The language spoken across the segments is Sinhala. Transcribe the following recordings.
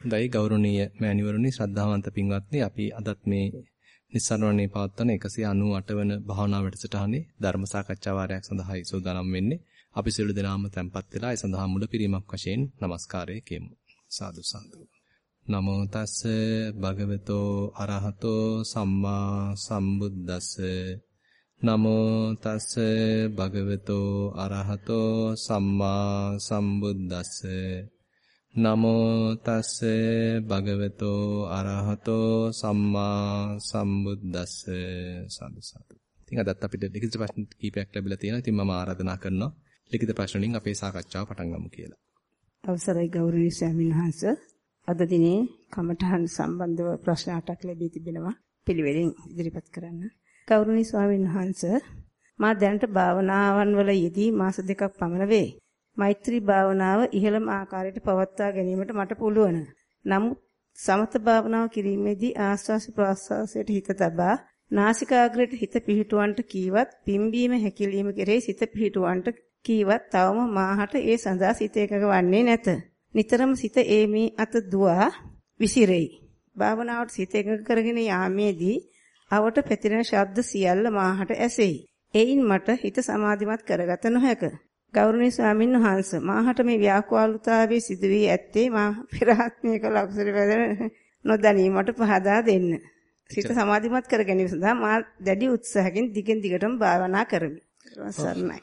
හොඳයි ගෞරවනීය මෑණිවරුනි ශ්‍රද්ධාවන්ත පින්වත්නි අපි අදත් මේ නිස්සාරණේ පවත්වන 198 වන භාවනා වැඩසටහනේ ධර්ම සාකච්ඡා වාරයක් සඳහායි සූදානම් වෙන්නේ. අපි සියලු දෙනාම tempත් වෙලා ඒ සඳහා මුල පිරීමක් වශයෙන් নমස්කාරය කියමු. සාදු සාදු. නමෝ තස්ස භගවතෝ අරහතෝ සම්මා සම්බුද්දස්ස නමෝ තස්ස භගවතෝ අරහතෝ සම්මා සම්බුද්දස්ස නමෝ තස්ස භගවතෝ අරහතෝ සම්මා සම්බුද්දස්ස සාදු සාදු. ඉතින් අදත් අපිට ලිඛිත ප්‍රශ්න කීපයක් ලැබිලා තියෙනවා. ඉතින් මම ආරාධනා කරනවා ලිඛිත ප්‍රශ්න වලින් අපේ සාකච්ඡාව පටන් ගමු කියලා. අවසරයි ගෞරවනීය ස්වාමීන් වහන්ස. අද දිනේ කමඨහන් සම්බන්ධව ප්‍රශ්න අටක් ලැබී තිබෙනවා. පිළිවෙලින් ඉදිරිපත් කරන්න. ගෞරවනීය ස්වාමීන් වහන්ස මා දැනට භාවනාවන් වල යෙදී මාස දෙකක් පමණ වේ. මෛත්‍රී භාවනාව ඉහළම ආකාරයට පවත්වා ගැනීමට මට පුළුවන්. නමුත් සමත භාවනාව කිරීමේදී ආස්වාස ප්‍රාස්වාසයට හිත තබා නාසිකාග්‍රයට හිත පිහිටුවන්ට කීවත් පිම්බීම හැකිලිම කෙරෙහි සිත පිහිටුවන්ට කීවත් තවම මාහට ඒ සඳහා සිත එකක වන්නේ නැත. නිතරම සිත ඒමී අත දුවා විසිරෙයි. භාවනාවට සිත එකඟ කරගෙන යාමේදී අවට පැතිරෙන ශබ්ද සියල්ල මාහට ඇසෙයි. එයින් මට හිත සමාධිමත් කරගත නොහැක. ගෞරවනීය ස්වාමීන් වහන්ස මාහට මේ ව්‍යාකූලතාවයේ සිදුවී ඇත්තේ මා පෙරහත්මයක ලක්ෂර වැද නොදැනීමට පහදා දෙන්න. සිත සමාධිමත් කර ගැනීම සඳහා මා දැඩි උත්සාහකින් දිගින් දිගටම භාවනා කරමි. සර්ණයි.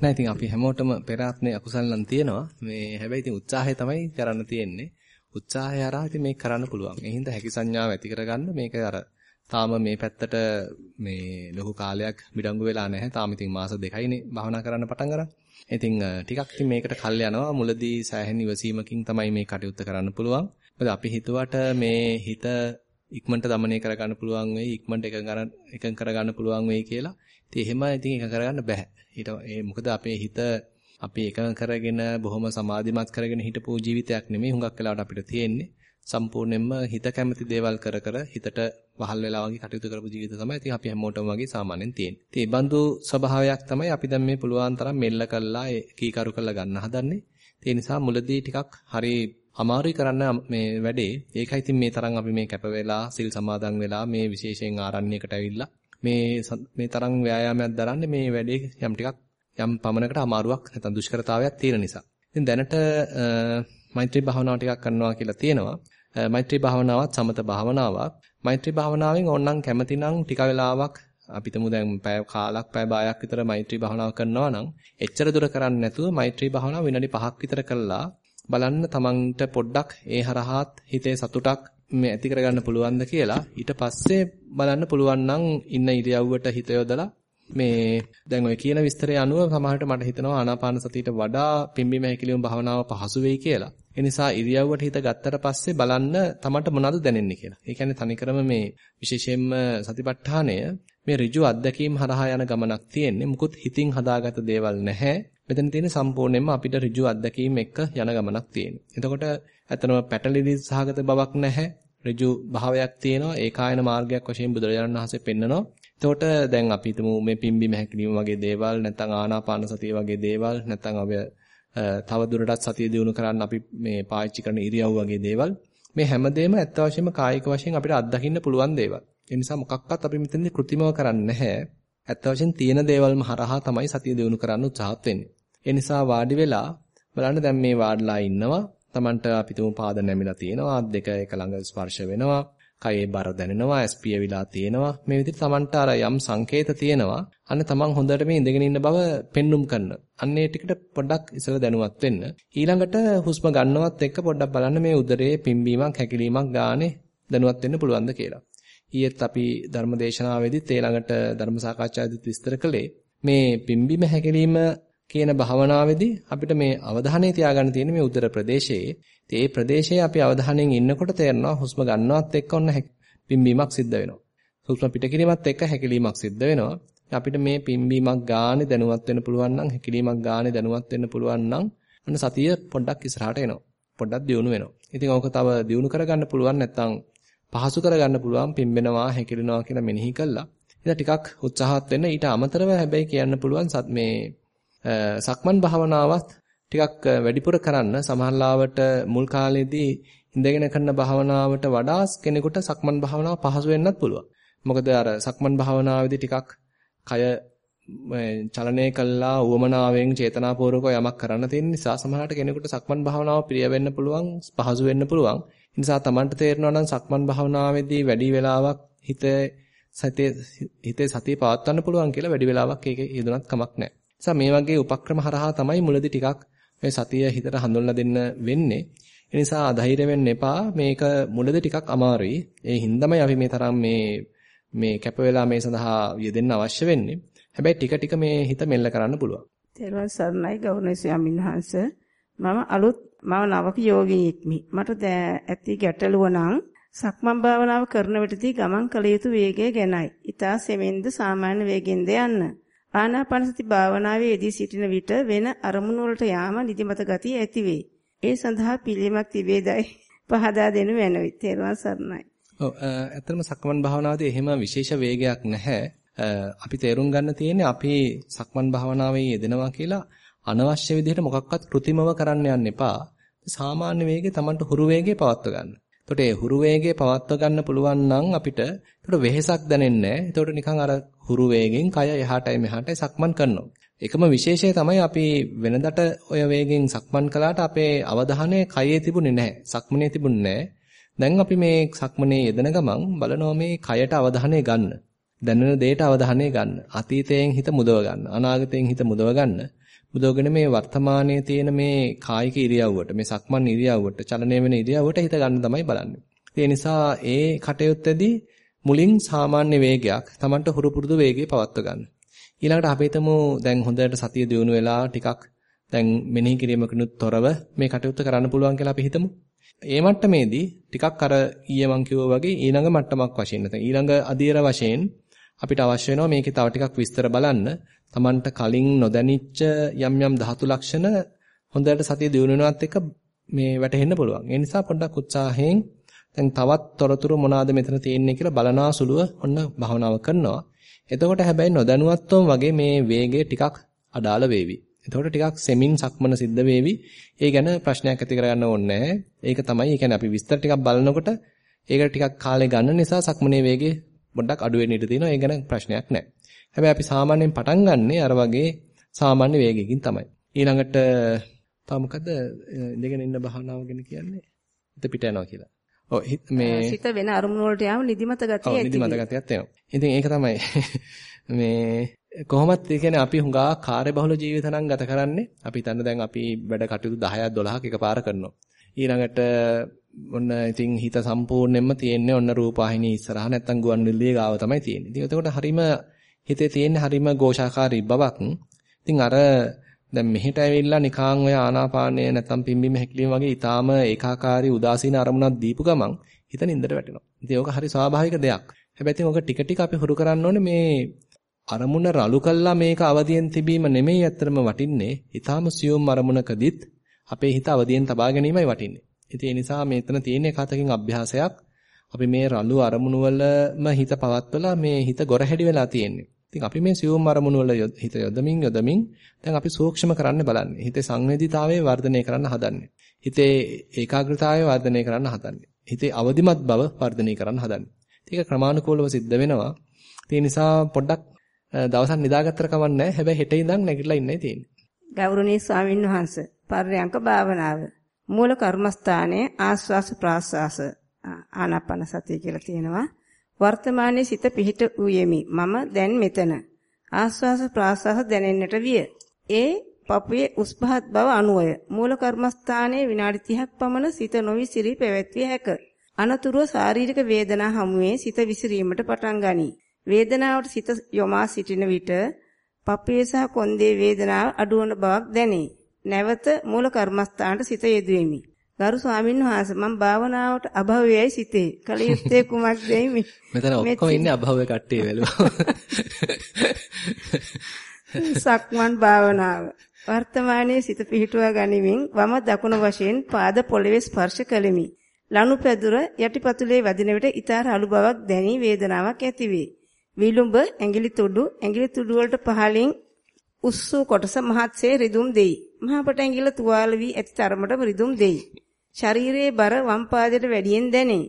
නෑ ඉතින් අපි හැමෝටම පෙරාත්මේ අකුසල් නම් තියෙනවා. මේ හැබැයි ඉතින් උත්සාහය තමයි කරන්න තියෙන්නේ. උත්සාහය හරහා ඉතින් මේක කරන්න පුළුවන්. ඒ හින්දා හැකි සංඥාව ඇති කරගන්න මේක අර තාම මේ පැත්තට මේ ලොකු කාලයක් මිඩංගු වෙලා නැහැ. තාම ඉතින් මාස දෙකයිනේ භාවනා කරන්න පටන් අරන්. ඉතින් ටිකක් ඉතින් මේකට කල් යනවා. මුලදී සෑහෙන ඉවසීමකින් තමයි මේ කටයුත්ත කරන්න පුළුවන්. මොකද අපි හිතුවට මේ හිත ඉක්මනට দমনය කරගන්න පුළුවන් වෙයි, ඉක්මනට එකඟ කරගන්න පුළුවන් වෙයි කියලා. ඉතින් එහෙම ඉතින් එක කරගන්න බෑ. ඊට ඒ මොකද අපේ හිත අපි එකඟ කරගෙන බොහොම සමාධිමත් කරගෙන හිටපු ජීවිතයක් නෙමෙයි හුඟක් වෙලාවට අපිට තියෙන්නේ. සම්පූර්ණයෙන්ම හිත කැමති දේවල් කර කර හිතට වහල් වෙලා වගේ කටයුතු කරපු ජීවිත තමයි ඉතින් අපි හැමෝටම වගේ සාමාන්‍යයෙන් තියෙන්නේ. ඉතින් මේ බඳු ස්වභාවයක් තමයි අපි දැන් මේ පුළුවන් තරම් මෙල්ල කළා කීකරු කරලා ගන්න හදන්නේ. ඒ නිසා මුලදී ටිකක් හරි අමාරුයි කරන්න මේ වැඩේ. ඒකයි ඉතින් මේ තරම් අපි මේ කැප වෙලා සිල් සමාදන් වෙලා මේ විශේෂයෙන් ආරණ්‍යයකට ඇවිල්ලා මේ මේ තරම් ව්‍යායාමයක් දරන්නේ මේ වැඩේ යම් ටිකක් යම් පමණකට අමාරුවක් නැත්නම් දුෂ්කරතාවයක් තියෙන නිසා. ඉතින් දැනට මෛත්‍රී භාවනාව ටිකක් කරනවා කියලා තියෙනවා. මෛත්‍රී භාවනාවත් සමත භාවනාවක්. මෛත්‍රී භාවනාවෙන් ඕනනම් කැමතිනම් ටික වෙලාවක් අපිටම දැන් පැය කාලක් පැය භාගයක් විතර මෛත්‍රී භාවනාව කරනවා නම් එච්චර දුර කරන්නේ නැතුව මෛත්‍රී භාවනාව විනාඩි 5ක් විතර කළා බලන්න තමන්ට පොඩ්ඩක් ඒ හරහාත් හිතේ සතුටක් මේ ඇති කරගන්න පුළුවන්ද කියලා ඊට පස්සේ බලන්න පුළුවන් නම් ඉන්න ඉරියව්වට හිත යොදලා මේ දැන් ඔය කියන විස්තරය අනුව සමහරට මට හිතෙනවා ආනාපාන සතියට වඩා පිම්බීම හැකිලිම භාවනාව පහසු වෙයි කියලා. ඒ නිසා ඉරියව්වට හිත ගත්තට පස්සේ බලන්න තමන්ට මොනවද දැනෙන්නේ කියලා. ඒ කියන්නේ තනිකරම මේ විශේෂයෙන්ම සතිපට්ඨානය මේ ඍජු අත්දැකීම් හරහා යන ගමනක් තියෙන්නේ. මුකුත් හිතින් හදාගත දේවල් නැහැ. මෙතන තියෙන සම්පූර්ණයෙන්ම අපිට ඍජු අත්දැකීම් එක්ක යන ගමනක් තියෙන්නේ. එතකොට ඇත්තනම පැටලිලි සහගත බවක් නැහැ. ඍජු භාවයක් තියෙනවා. ඒකායන මාර්ගයක් වශයෙන් බුදුරජාණන් වහන්සේ පෙන්නනවා. එතකොට දැන් අපි හිතමු මේ පිම්බිම හැකිලිම වගේ දේවල් නැත්නම් ආනාපාන සතිය වගේ දේවල් නැත්නම් අපි තව දුරටත් සතිය දිනු කරන්න අපි මේ පාවිච්චි කරන ඉරියව් වගේ දේවල් මේ හැමදේම ඇත්ත වශයෙන්ම කායික වශයෙන් අපිට අත්දකින්න පුළුවන් දේවල්. ඒ නිසා මොකක්වත් අපි මෙතනදී કૃතිමව කරන්නේ නැහැ. ඇත්ත වශයෙන් තියෙන දේවල්ම හරහා තමයි සතිය දිනු කරන්න උත්සාහත් වෙන්නේ. ඒ නිසා වාඩි වෙලා බලන්න දැන් මේ වාඩිලා ඉන්නවා. Tamanට අපි තුමු පාද නැමිලා තියෙනවා. අත් දෙක එක ළඟ ස්පර්ශ වෙනවා. කයේ බර දැනෙනවා, ස්පිය විලා තියෙනවා. මේ විදිහට Tamanට අර යම් සංකේත තියෙනවා. අන්න Taman හොඳට මේ ඉඳගෙන ඉන්න බව පෙන්눔 කරන. අන්න ඒ ටිකට පොඩ්ඩක් ඉස්සර දැනුවත් වෙන්න. ඊළඟට හුස්ම ගන්නවත් එක්ක පොඩ්ඩක් බලන්න මේ උදරයේ පිම්බීමක් හැකිලීමක් ගානේ දැනුවත් වෙන්න පුළුවන්ද කියලා. ඊයේත් අපි ධර්මදේශනාවේදීත් ඒ ළඟට ධර්ම සාකච්ඡාවේදීත් විස්තර කළේ මේ පිම්බීම හැකිලීම කියන භාවනාවේදී අපිට මේ අවධානය තියාගන්න තියෙන මේ උදර ප්‍රදේශයේ ඒ ප්‍රදේශයේ අපි අවධානයෙන් ඉන්නකොට තේරෙනවා හුස්ම ගන්නවත් එක්ක ඔන්න පිම්බීමක් සිද්ධ වෙනවා. හුස්ම පිට කිරීමත් එක්ක හැකිලීමක් සිද්ධ වෙනවා. අපිට මේ පිම්බීමක් ගානේ දැනුවත් වෙන්න පුළුවන් නම් හැකිලීමක් ගානේ දැනුවත් වෙන්න පුළුවන් නම් අන්න සතිය පොඩ්ඩක් ඉස්සරහට එනවා. පොඩ්ඩක් දියුණු වෙනවා. ඉතින් ඕක තව දියුණු කරගන්න පුළුවන් නැත්නම් පහසු කරගන්න පුළුවන් පිම්බෙනවා හැකිලෙනවා කියලා මෙනෙහි කළා. ඉතින් ටිකක් උත්සාහත් වෙන්න ඊට අමතරව හැබැයි කියන්න පුළුවන් මේ සක්මන් භාවනාවත් ටිකක් වැඩිපුර කරන්න සමහරලාවට මුල් කාලේදී ඉඳගෙන කරන භාවනාවට වඩා කෙනෙකුට සක්මන් භාවනාව පහසු වෙන්නත් පුළුවන්. මොකද අර සක්මන් භාවනාවේදී ටිකක් කය චලනය කළා උවමනාවෙන් චේතනාපූර්වකව යමක් කරන්න තියෙන නිසා සමහරට කෙනෙකුට සක්මන් භාවනාව ප්‍රිය වෙන්න පුළුවන් පහසු වෙන්න පුළුවන්. ඒ නිසා Tamanට තේරෙනවා නම් සක්මන් භාවනාවේදී වැඩි වෙලාවක් හිතේ සතිය හිතේ සතිය පවත්වන්න පුළුවන් කියලා වැඩි වෙලාවක් ඒක යෙදුනත් කමක් නැහැ. නිසා මේ වගේ උපක්‍රම හරහා තමයි මුලදී ටිකක් මේ සතිය හිතට හඳුන්ලා දෙන්න වෙන්නේ. ඒ නිසා අධෛර්ය වෙන්න එපා. මේක මුලදී ටිකක් අමාරුයි. ඒ හින්දාමයි අපි මේ තරම් මේ මේ කැප වෙලා මේ සඳහා යෙදෙන්න අවශ්‍ය වෙන්නේ. හැබැයි ටික ටික මේ හිත මෙල්ල කරන්න පුළුවන්. තෙරුවන් සරණයි ගෞරවනීය ස්වාමීන් වහන්සේ. මම අලුත් මම නවක යෝගියෙක්මි. මට ඇති ගැටලුව නම් සක්මන් භාවනාව කරන විටදී ගමන් කළ යුතු වේගය ගැනයි. ඊතා සෙමෙන්ද සාමාන්‍ය වේගෙන්ද යන්න. ආනාපානසති භාවනාවේ යෙදී සිටින විට වෙන අරමුණු වලට යාම නිදිමත ගතිය ඇතිවේ. ඒ සඳහා පිළියමක් තිබේදයි පහදා දෙනු වෙනවි. තේරුවන් සරණයි. ඔව් ඇත්තටම සක්මන් භාවනාවේදී එහෙම විශේෂ වේගයක් නැහැ. අපි තේරුම් ගන්න තියෙන්නේ අපි සක්මන් භාවනාවේ යෙදෙනවා කියලා අනවශ්‍ය විදිහට මොකක්වත් કૃතිමව කරන්න යන්න එපා. සාමාන්‍ය වේගයේ Tamanට හුරු වේගයේ පවත්ව ගන්න. එතකොට ඒ හුරු වේගයේ පවත්ව ගන්න පුළුවන් නම් අපිට එතකොට වෙහෙසක් දැනෙන්නේ නැහැ. එතකොට නිකන් අර හුරු වේගෙන් කය එහාටයි මෙහාටයි සක්මන් කරනවා. එකම විශේෂය තමයි අපි වෙනදට ඔය වේගෙන් සක්මන් කළාට අපේ අවධානය කයේ තිබුණේ නැහැ. සක්මනේ තිබුණේ නැහැ. දැන් අපි මේ සක්මනේ යෙදෙන ගමන් බලනවා මේ කයට අවධානය ගන්න. දැනෙන දෙයට අවධානය ගන්න. අතීතයෙන් හිත මුදව ගන්න. අනාගතයෙන් හිත මුදව ගන්න. මුදවගෙන මේ වර්තමානයේ තියෙන මේ කායික ඉරියව්වට, මේ සක්මන් ඉරියව්වට, චලනය වෙන ඉරියව්වට හිත ගන්න තමයි බලන්නේ. ඒ නිසා ඒ කටයුත්තේදී මුලින් සාමාන්‍ය වේගයක් Tamanට හුරු පුරුදු වේගයේ පවත්ව ගන්න. ඊළඟට අපි හිතමු දැන් හොඳට සතිය දියුණු වෙලා ටිකක් දැන් මෙනෙහි කිරීමකිනුත් තොරව මේ කටයුත්ත කරන්න පුළුවන් කියලා අපි හිතමු. ඒ මට්ටමේදී ටිකක් අර ඊයේ මං කිව්වා වගේ ඊළඟ මට්ටමක් වශයෙන් නැත්නම් ඊළඟ අධීර වශයෙන් අපිට අවශ්‍ය වෙනවා මේකේ තව ටිකක් විස්තර බලන්න. Tamanට කලින් නොදැනිච්ච යම් යම් ධාතු ලක්ෂණ හොඳට සතිය දියුණු වෙනවත් එක්ක මේ වැටහෙන්න පුළුවන්. ඒ නිසා පොඩ්ඩක් උත්සාහයෙන් දැන් තවත් තොරතුරු මොනවාද මෙතන තියෙන්නේ කියලා බලනාසුලුව ඔන්න භාවනාව කරනවා. එතකොට හැබැයි නොදැනුවත්වම වගේ මේ වේගය ටිකක් අඩාල වේවි. එතකොට ටිකක් සෙමින් සක්මන සිද්ධ වේවි. ඒ ගැන ප්‍රශ්නයක් ඇති කරගන්න ඕනේ ඒක තමයි. ඒ කියන්නේ අපි විස්තර ටිකක් බලනකොට ඒකට ටිකක් කාලය ගන්න නිසා සක්මනේ වේගය පොඩ්ඩක් අඩු වෙන්න ඉඩ තියෙනවා. ඒ ගැන ප්‍රශ්නයක් නැහැ. හැබැයි අපි සාමාන්‍යයෙන් පටන් ගන්නෙ අර වගේ සාමාන්‍ය වේගයකින් තමයි. ඊළඟට තව මොකද ඉඳගෙන ඉන්න භාවනාව ගැන කියන්නේ? හිත පිට යනවා කියලා. ඔව් මේ සිත වෙන අරමුණු වලට යාම නිදිමත ගතිය ඇති. ඔව් නිදිමත ගතියක් එනවා. ඉතින් ඒක තමයි මේ කොහොමත් ඒ කියන්නේ අපි හුඟා කාර්යබහුල ජීවිත නම් ගත කරන්නේ. අපි හිතන්න දැන් අපි වැඩ කටයුතු 10ක් 12ක් එකපාර කරනවා. ඊළඟට ඔන්න ඉතින් හිත සම්පූර්ණයෙන්ම තියෙන්නේ ඔන්න රූපවාහිනිය ඉස්සරහා නැත්තම් ගුවන්විදුලිය ගාව තමයි තියෙන්නේ. ඉතින් එතකොට හරීම හිතේ තියෙන හරීම ഘോഷාකාරී බවක්. ඉතින් අර දැන් මෙහෙට ඇවිල්ලා නිකාන් ඔය ආනාපානය නැත්තම් පිම්බීම හැකිලිම වගේ ඊටාම ඒකාකාරී උදාසීන අරමුණක් දීපු ගමන් හිත නින්දට වැටෙනවා. ඉතින් ඒක හරි ස්වාභාවික දෙයක්. හැබැයි ඉතින් ඔක ටික ටික අපි හුරු කරන්න ඕනේ මේ අරමුණ රළු කළා මේක අවදියෙන් තිබීම නෙමෙයි ඇත්තටම වටින්නේ. ඊටාම සියුම් අරමුණකදීත් අපේ හිත අවදියෙන් තබා ගැනීමයි වටින්නේ. ඉතින් ඒ නිසා මෙතන තියෙන එකතකින් අභ්‍යාසයක් අපි මේ රළු අරමුණු වලම හිත පවත්වලා මේ හිත ගොරහැඩි වෙලා තියෙන්නේ. ඉතින් අපි මේ සියුම් අරමුණු වල හිත යොදමින් යොදමින් දැන් අපි සූක්ෂම කරන්න බලන්නේ. හිතේ සංවේදීතාවය වර්ධනය කරන්න හදන්නේ. හිතේ ඒකාග්‍රතාවය වර්ධනය කරන්න හදන්නේ. හිතේ අවදිමත් බව වර්ධනය කරන්න හදන්නේ. ඒක ක්‍රමානුකූලව සිද්ධ වෙනවා. ඒ නිසා පොඩ්ඩක් දවසක් නිදාගත්තර කමක් නැහැ. හැබැයි හෙට ඉඳන් නැගිටලා ඉන්නයි තියෙන්නේ. ගෞරවනීය ස්වාමින් වහන්සේ පර්යංක භාවනාව මූල කර්මස්ථානයේ ආස්වාස ප්‍රාස්වාස ආනාපාන සතිය කියලා තියෙනවා. වර්තමානයේ සිත පිහිට වූයෙමි. මම දැන් මෙතන. ආස්වාස ප්‍රාස්වාස දැනෙන්නට විය. ඒ පපුවේ උස් පහත් බව අනුවය. මූල කර්මස්ථානයේ විනාඩි 30ක් පමණ සිත නොවිසිරී පැවැත්විය හැක. අනතුරුව ශාරීරික වේදනා හමුවේ සිත විසිරීමට පටන් ගනී. වේදනාවට සිත යොමා සිටින විට පපුවේ සහ කොන්දේ වේදනාව අඩුවන බවක් දැනේ. නැවත මූල කර්මස්ථානට සිත යෙදුවෙමි. ගරු ස්වාමීන් වහන්සේ මම භාවනාවට අභවයයි සිතේ. කලියුත්තේ කුමක්දයි මේ. මෙතන ඔක්කොම ඉන්නේ අභවය කට්ටිය වැළුවා. සක්මන් භාවනාව. වර්තමානයේ සිත පිහිටුවා ගනිමින් වම දකුණ වශයෙන් පාද පොළවේ ස්පර්ශ කළෙමි. ලනු පැදුර යටිපතුලේ වදින විට ඊතර අලු බවක් දැනි වේදනාවක් ඇතිවේ. විලුඹ ඇඟිලි තුඩු ඇඟිලි තුඩු වලට පහලින් උස්සු කොටස මහත්සේ රිදුම් දෙයි. මහා පටැඟිල්ල තුවාල වී ඇති තරමට රිදුම් දෙයි. ශරීරයේ බර වම් පාදයට වැඩියෙන් දැනේ.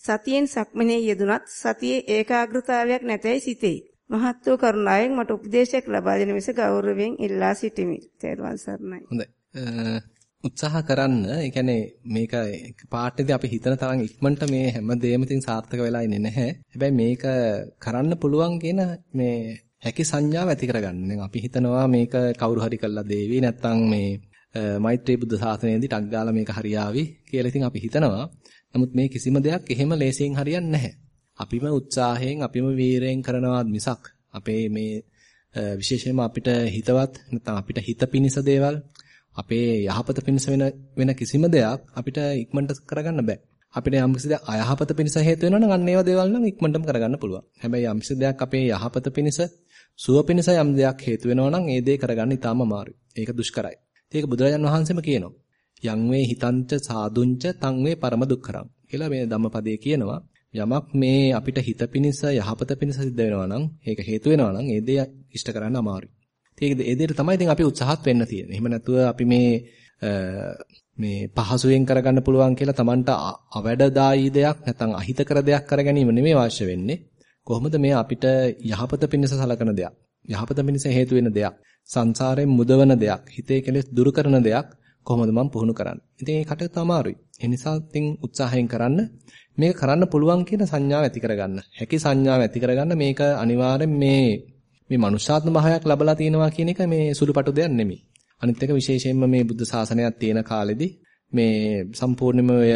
සතියෙන් සක්මනේ යෙදුනත් සතියේ ඒකාග්‍රතාවයක් නැතයි සිතේ. මහත් වූ කරුණාවෙන් මට උපදේශයක් ලබා දෙන මිස ගෞරවයෙන් ඉල්ලා සිටිමි. තේරුවන් සරණයි. හොඳයි. උත්සාහ කරන්න. ඒ කියන්නේ මේක පාඩේදී අපි හිතන තරම් ඉක්මනට මේ හැම දෙයක්ම තින් සාර්ථක වෙලා ඉන්නේ නැහැ. හැබැයි මේක කරන්න පුළුවන් කියන මේ හැකි සංඥාව ඇති කරගන්න. දැන් අපි හිතනවා මේක කවුරු හරි කළා දේවි නැත්නම් මේ මෛත්‍රී බුද්ධ ශාසනයේදී ටක් ගාලා මේක හරියාවි කියලා ඉතින් අපි හිතනවා. නමුත් මේ කිසිම දෙයක් එහෙම ලේසියෙන් හරියන්නේ නැහැ. අපිම උත්සාහයෙන් අපිම වීරයෙන් කරනවා මිසක් අපේ මේ විශේෂයෙන්ම අපිට හිතවත් නැත්නම් අපිට හිත පිනිස දේවල් අපේ යහපත පිණිස වෙන වෙන කිසිම දෙයක් අපිට ඉක්මනට කරගන්න බෑ. අපිට යම් කිසි දෙයක් අයහපත පිණිස හේතු වෙනවා නම් අන්න ඒවා දේවල් නම් ඉක්මනටම කරගන්න පුළුවන්. හැබැයි යම් කිසි දෙයක් අපේ යහපත පිණිස සුව පිණිස යම් දෙයක් හේතු වෙනවා නම් ඒ දේ කරගන්න ඉතාම අමාරුයි. ඒක දුෂ්කරයි. ඒක බුදුරජාන් වහන්සේම කියනවා. යං වේ හිතංච සාදුංච තං වේ පරම දුක්ඛරං කියලා මේ ධම්මපදයේ කියනවා. යමක් මේ අපිට හිත පිණිස යහපත පිණිස සිද්ධ වෙනවා නම් ඒක හේතු වෙනවා නම් ඒ දේ ඉෂ්ට කරන්න අමාරුයි. ඒක ඒ දෙයට තමයි ඉතින් අපි උත්සාහත් වෙන්න තියෙන්නේ. එහෙම නැතුව අපි මේ මේ පහසුවෙන් කරගන්න පුළුවන් කියලා Tamanට අවැඩදායී දෙයක් නැත්නම් අහිතකර දෙයක් කරගැනීම නෙමෙයි අවශ්‍ය වෙන්නේ. කොහොමද මේ අපිට යහපත පිණිස සලකන දෙයක්, යහපත පිණිස හේතු වෙන දෙයක්, සංසාරයෙන් මුදවන දෙයක්, හිතේ කෙලෙස් දුරු කරන දෙයක් කොහොමද මම පුහුණු කරන්නේ? ඉතින් ඒ කටයුත්ත අමාරුයි. ඒ නිසා ඉතින් උත්සාහයෙන් කරන්න මේක කරන්න පුළුවන් කියන සංඥාව ඇති කරගන්න. හැකි සංඥාව ඇති කරගන්න මේක අනිවාර්යෙන් මේ මේ මනුෂ්‍යාත්ම භාවයක් ලැබලා තියෙනවා කියන එක මේ සුළුපටු දෙයක් නෙමෙයි. අනිත් එක විශේෂයෙන්ම මේ බුද්ධ ශාසනයක් තියෙන කාලෙදී මේ සම්පූර්ණයෙන්ම ඔය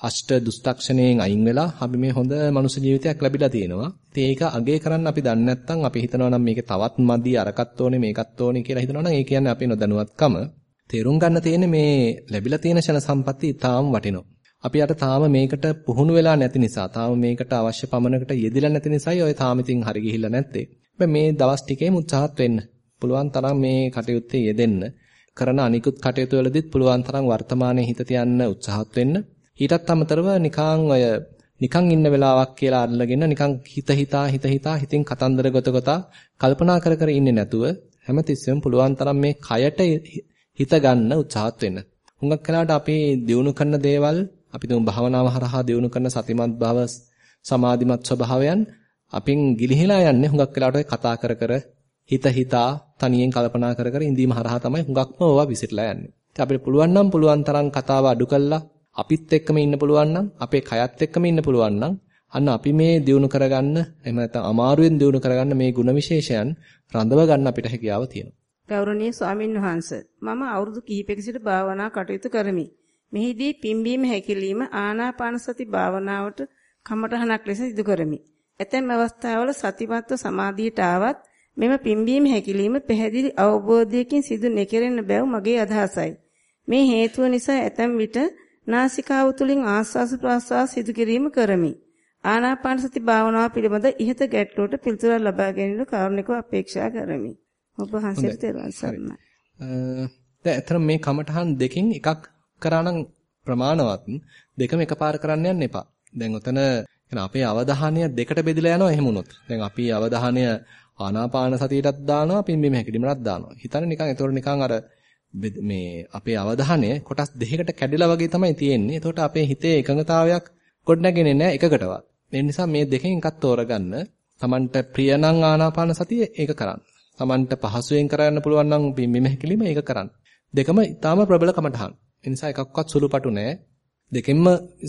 අෂ්ට දුස්තක්ෂණයෙන් අයින් වෙලා අපි මේ හොඳ මනුෂ්‍ය ජීවිතයක් ලැබිලා තියෙනවා. ඉතින් ඒක අගේ කරන්න අපි දන්නේ නැත්නම් අපි හිතනවා නම් මේකේ තවත් මදි අරකට ඕනේ මේකත් ඕනේ කියලා හිතනවා නම් ඒ කියන්නේ අපේ නොදැනුවත්කම. තේරුම් ගන්න තියෙන්නේ මේ ලැබිලා තියෙන ෂණ සම්පatti තාම වටිනවා. අපි අර තාම මේකට පුහුණු වෙලා නැති නිසා, තාම මේකට අවශ්‍ය පමණකට යෙදිලා නැති නිසායි ඔය තාම ඉතින් හරි ගිහිල්ලා නැත්තේ. මේ දවස් ටිකේම උත්සාහත් වෙන්න. පුළුවන් තරම් මේ කටයුත්තේ යෙදෙන්න. කරන අනිකුත් කටයුතු වලදීත් පුළුවන් තරම් වර්තමානයේ හිත තියන්න උත්සාහත් වෙන්න. ඊටත් අමතරව නිකං ඔය නිකං ඉන්න වෙලාවක් කියලා අල්ලගෙන නිකං හිත හිතා හිත හිතා හිතින් කතන්දර ගොත ගොතා කල්පනා කර කර ඉන්නේ නැතුව හැමතිස්සෙම පුළුවන් තරම් මේ කයට හිත ගන්න උත්සාහත් වෙන්න. හුඟක් වෙලාවට අපි දිනු කරන දේවල් අපි තුමු භාවනාව හරහා දිනු කරන සතිමත් භව සමාධිමත් ස්වභාවයන් අපින් ගිලිහිලා යන්නේ හුඟක් වෙලාවට කතා කර කර හිත හිතා තනියෙන් කල්පනා කර කර ඉඳීම හරහා තමයි හුඟක්ම ඕවා විසිරලා යන්නේ. ඉතින් අපිට පුළුවන් නම් පුළුවන් තරම් කතාව අඩු කළා අපිත් එක්කම ඉන්න පුළුවන් නම් අපේ කයත් එක්කම ඉන්න පුළුවන් නම් අන්න අපි මේ දියුණු කරගන්න එහෙම නැත්නම් අමාරුවෙන් දියුණු කරගන්න මේ ಗುಣ විශේෂයන් රඳව ගන්න අපිට හැකියාව තියෙනවා. ගෞරවනීය ස්වාමින් වහන්සේ මම අවුරුදු කිහිපයක සිට භාවනා කටයුතු කරමි. මෙහිදී පිම්බීම හැකිලිම ආනාපාන සති භාවනාවට කමඨහනක් ලෙස සිදු කරමි. ඇතැම් අවස්ථාවල සතිමත්ව සමාධියට ආවත් මෙම පිම්බීම හැකිලිම පැහැදිලි අවබෝධයකින් සිදු නොකරන බැව් මගේ අදහසයි. මේ හේතුව නිසා ඇතැම් විට නාසිකාව තුලින් ආස්වාස ප්‍රාස්වාස සිදු කිරීම කරමි. ආනාපාන සති භාවනාව පිළිබඳ ඉහත ගැටලුවට පිළිතුර ලබා ගැනීම කාරුණිකව අපේක්ෂා කරමි. ඔබ වහන්සේට තෙරුවන් සරණයි. අතර මේ කමඨහන් දෙකෙන් එකක් කරා ප්‍රමාණවත් දෙකම එකපාර කරන්න යන්න එපා. දැන් උතන එහෙනම් අපේ අවධානය දෙකට බෙදලා යනවා එහෙම වුණොත්. දැන් අපි අවධානය ආනාපාන සතියටත් දානවා පිම්බීම හැකිලිමටත් දානවා. හිතන්නේ නිකන් ඒතකොට නිකන් අර මේ අපේ අවධානය කොටස් දෙකකට කැඩිලා වගේ තමයි තියෙන්නේ. ඒතකොට අපේ හිතේ එකඟතාවයක් ගොඩනැගෙන්නේ නැහැ එකකටවත්. ඒ නිසා මේ දෙකෙන් එකක් තෝරගන්න. Tamanට ප්‍රිය නම් ආනාපාන සතිය ඒක කරන්න. Tamanට පහසුවෙන් කරන්න පුළුවන් නම් පිම්බීම හැකිලිම ඒක කරන්න. දෙකම ඊටාම ප්‍රබල කමටහන්. ඒ නිසා එකක්වත් සුළුපටු නැහැ. දෙකෙන්ම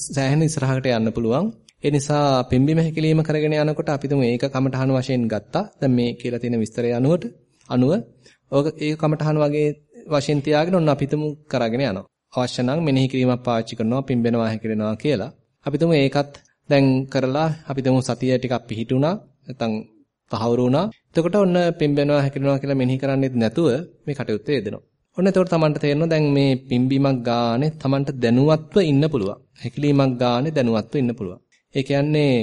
සෑහෙන ඉස්සරහකට යන්න පුළුවන්. ඒ නිසා පිම්බිම හැකිලිම කරගෙන යනකොට අපි තුමු ඒක කමඨහන වශයෙන් ගත්තා. දැන් මේ කියලා තියෙන විස්තරය අනුවට අනුව ඕක ඒක කමඨහන වගේ වශයෙන් තියාගෙන ඔන්න අපි තුමු කරගෙන යනවා. අවශ්‍ය නම් මෙනෙහි කිරීමක් පාවිච්චි කරනවා පිම්බෙනවා හැකිලෙනවා කියලා. අපි තුමු ඒකත් දැන් කරලා අපි තුමු සතිය ටිකක් පිහිටුණා. නැත්නම් තහවුරු වුණා. එතකොට ඔන්න පිම්බෙනවා හැකිලෙනවා කියලා මෙනෙහි කරන්නේත් නැතුව මේ කටයුත්තේ යෙදෙනවා. ඔන්න එතකොට Tamanට තේරෙනවා දැන් මේ පිම්බීමක් ගානේ Tamanට දැනුවත්ව ඉන්න පුළුවන්. හැකිලීමක් ගානේ දැනුවත්ව ඉන්න පුළුවන්. ඒ කියන්නේ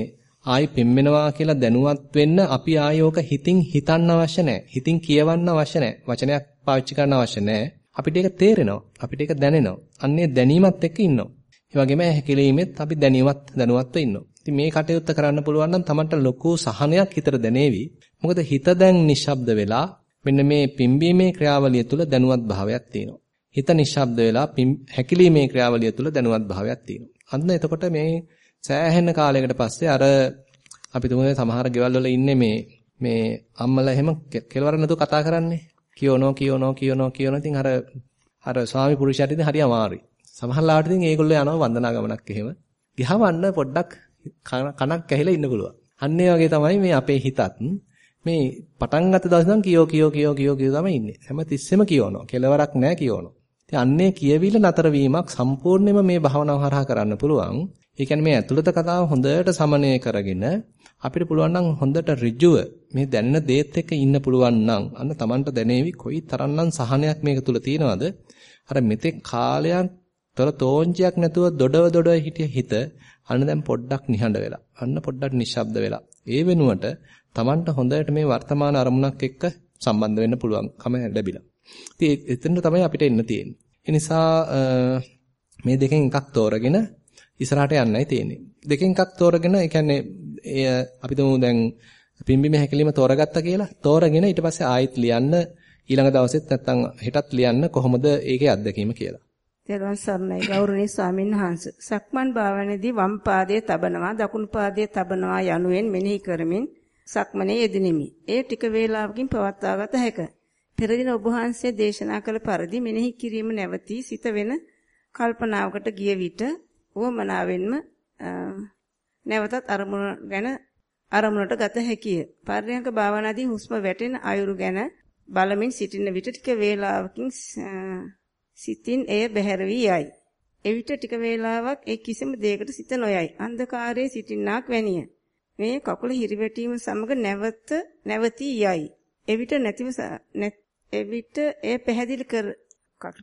ආයි පෙම්මෙනවා කියලා දැනුවත් වෙන්න අපි ආයෝක හිතින් හිතන්න අවශ්‍ය නැහැ. හිතින් කියවන්න අවශ්‍ය නැහැ. වචනයක් පාවිච්චි කරන්න අවශ්‍ය නැහැ. අපිට ඒක තේරෙනවා. අපිට ඒක දැනෙනවා. අන්නේ දැනීමත් එක්ක ඉන්නවා. ඒ වගේම හැකිලීමෙත් අපි දැනීමත් දැනුවත්ව ඉන්නවා. ඉතින් මේ කටයුත්ත කරන්න පුළුවන් නම් Tamanට ලොකු සහනයක් හිතට දැනේවි. මොකද හිත දැන් නිශ්ශබ්ද වෙලා මෙන්න මේ පිම්බීමේ ක්‍රියාවලිය තුළ දැනුවත් භාවයක් තියෙනවා. හිත නිශ්ශබ්ද වෙලා හැකිලීමේ ක්‍රියාවලිය තුළ දැනුවත් භාවයක් තියෙනවා. අන්න එතකොට මේ සෑහෙන කාලයකට පස්සේ අර අපි තුමේ සමහර ගෙවල් වල ඉන්නේ මේ මේ අම්මලා එහෙම කෙලවර නැතුව කතා කරන්නේ. කියනෝ කියනෝ කියනෝ කියනෝ ඉතින් අර අර ස්වාමි පුරුෂයාට ඉතින් හරි අමාරුයි. සමහර ලාවට ඉතින් ඒගොල්ලෝ යනවා වන්දනා ගමනක් එහෙම. ගිහවන්න පොඩ්ඩක් කනක් ඇහිලා ඉන්න පුළුවන්. අන්න වගේ තමයි මේ අපේ හිතත් මේ පටන් ගත්ත දවස් ඉඳන් කියෝ කියෝ කියෝ කියෝ කියෝ තමයි ඉන්නේ. හැම තිස්සෙම කියවනවා. කෙලවරක් නැහැ කියවනවා. ඉතින් අන්නේ කියවිල නතර වීමක් සම්පූර්ණයෙන්ම මේ භාවනාව හරහා කරන්න පුළුවන්. ඒ කියන්නේ මේ ඇතුළත කතාව හොඳට සමනය කරගෙන අපිට පුළුවන් නම් හොඳට ඍජුව මේ දැනෙන දේත් එක්ක ඉන්න පුළුවන් නම් අන්න Tamanට දැනේවි කොයි තරම්නම් සහනයක් මේක තුල තියෙනවද අර මෙතෙක් කාලයක් තොර තෝංචියක් නැතුව දොඩව දොඩව හිටිය හිත අන්න දැන් පොඩ්ඩක් නිහඬ වෙලා අන්න පොඩ්ඩක් නිශ්ශබ්ද වෙලා ඒ වෙනුවට Tamanට හොඳට මේ වර්තමාන අරමුණක් එක්ක සම්බන්ධ වෙන්න පුළුවන්කම ලැබිලා. ඉතින් එතන තමයි අපිට එන්න තියෙන්නේ. ඒ නිසා මේ දෙකෙන් එකක් තෝරගෙන ඉස්සරහට යන්නයි තියෙන්නේ. දෙකෙන් එකක් තෝරගෙන ඒ කියන්නේ එය අපි තුමු දැන් පිම්බිම හැකලීම තෝරගත්තා කියලා. තෝරගෙන ඊට පස්සේ ආයෙත් ලියන්න ඊළඟ දවසෙත් නැත්තම් හෙටත් ලියන්න කොහොමද ඒකේ අත්දැකීම කියලා. තෙරුවන් සරණයි ගෞරවනීය ස්වාමීන් වහන්සේ. සක්මන් භාවනාවේදී වම් පාදයේ තබනවා දකුණු පාදයේ තබනවා යනුවෙන් මෙනෙහි කරමින් සක්මනේ යෙදිනිමි. ඒ ටික වේලාවකින් පවත්වාගත හැකිය. පෙර දින ඔබ වහන්සේ දේශනා කළ පරිදි මෙනෙහි කිරීම නැවතී සිත වෙන කල්පනාවකට ගිය විට වමනාවෙන්ම නැවතත් අරමුණ ගැන අරමුණට ගත හැකිය. පර්යංක භාවනාදී හුස්ම වැටෙන අයුරු ගැන බලමින් සිටින විට ටික වේලාවකින් සිතින් එය බැහැර වී යයි. එවිට ටික වේලාවක් ඒ කිසිම දෙයකට සිත නොයයි. අන්ධකාරයේ සිටින්නාක් වැනිය. මේ කකුල හිරිවැටීම සමග නැවත නැවතී යයි. එවිට නැතිව එවිට එය පැහැදිලි කර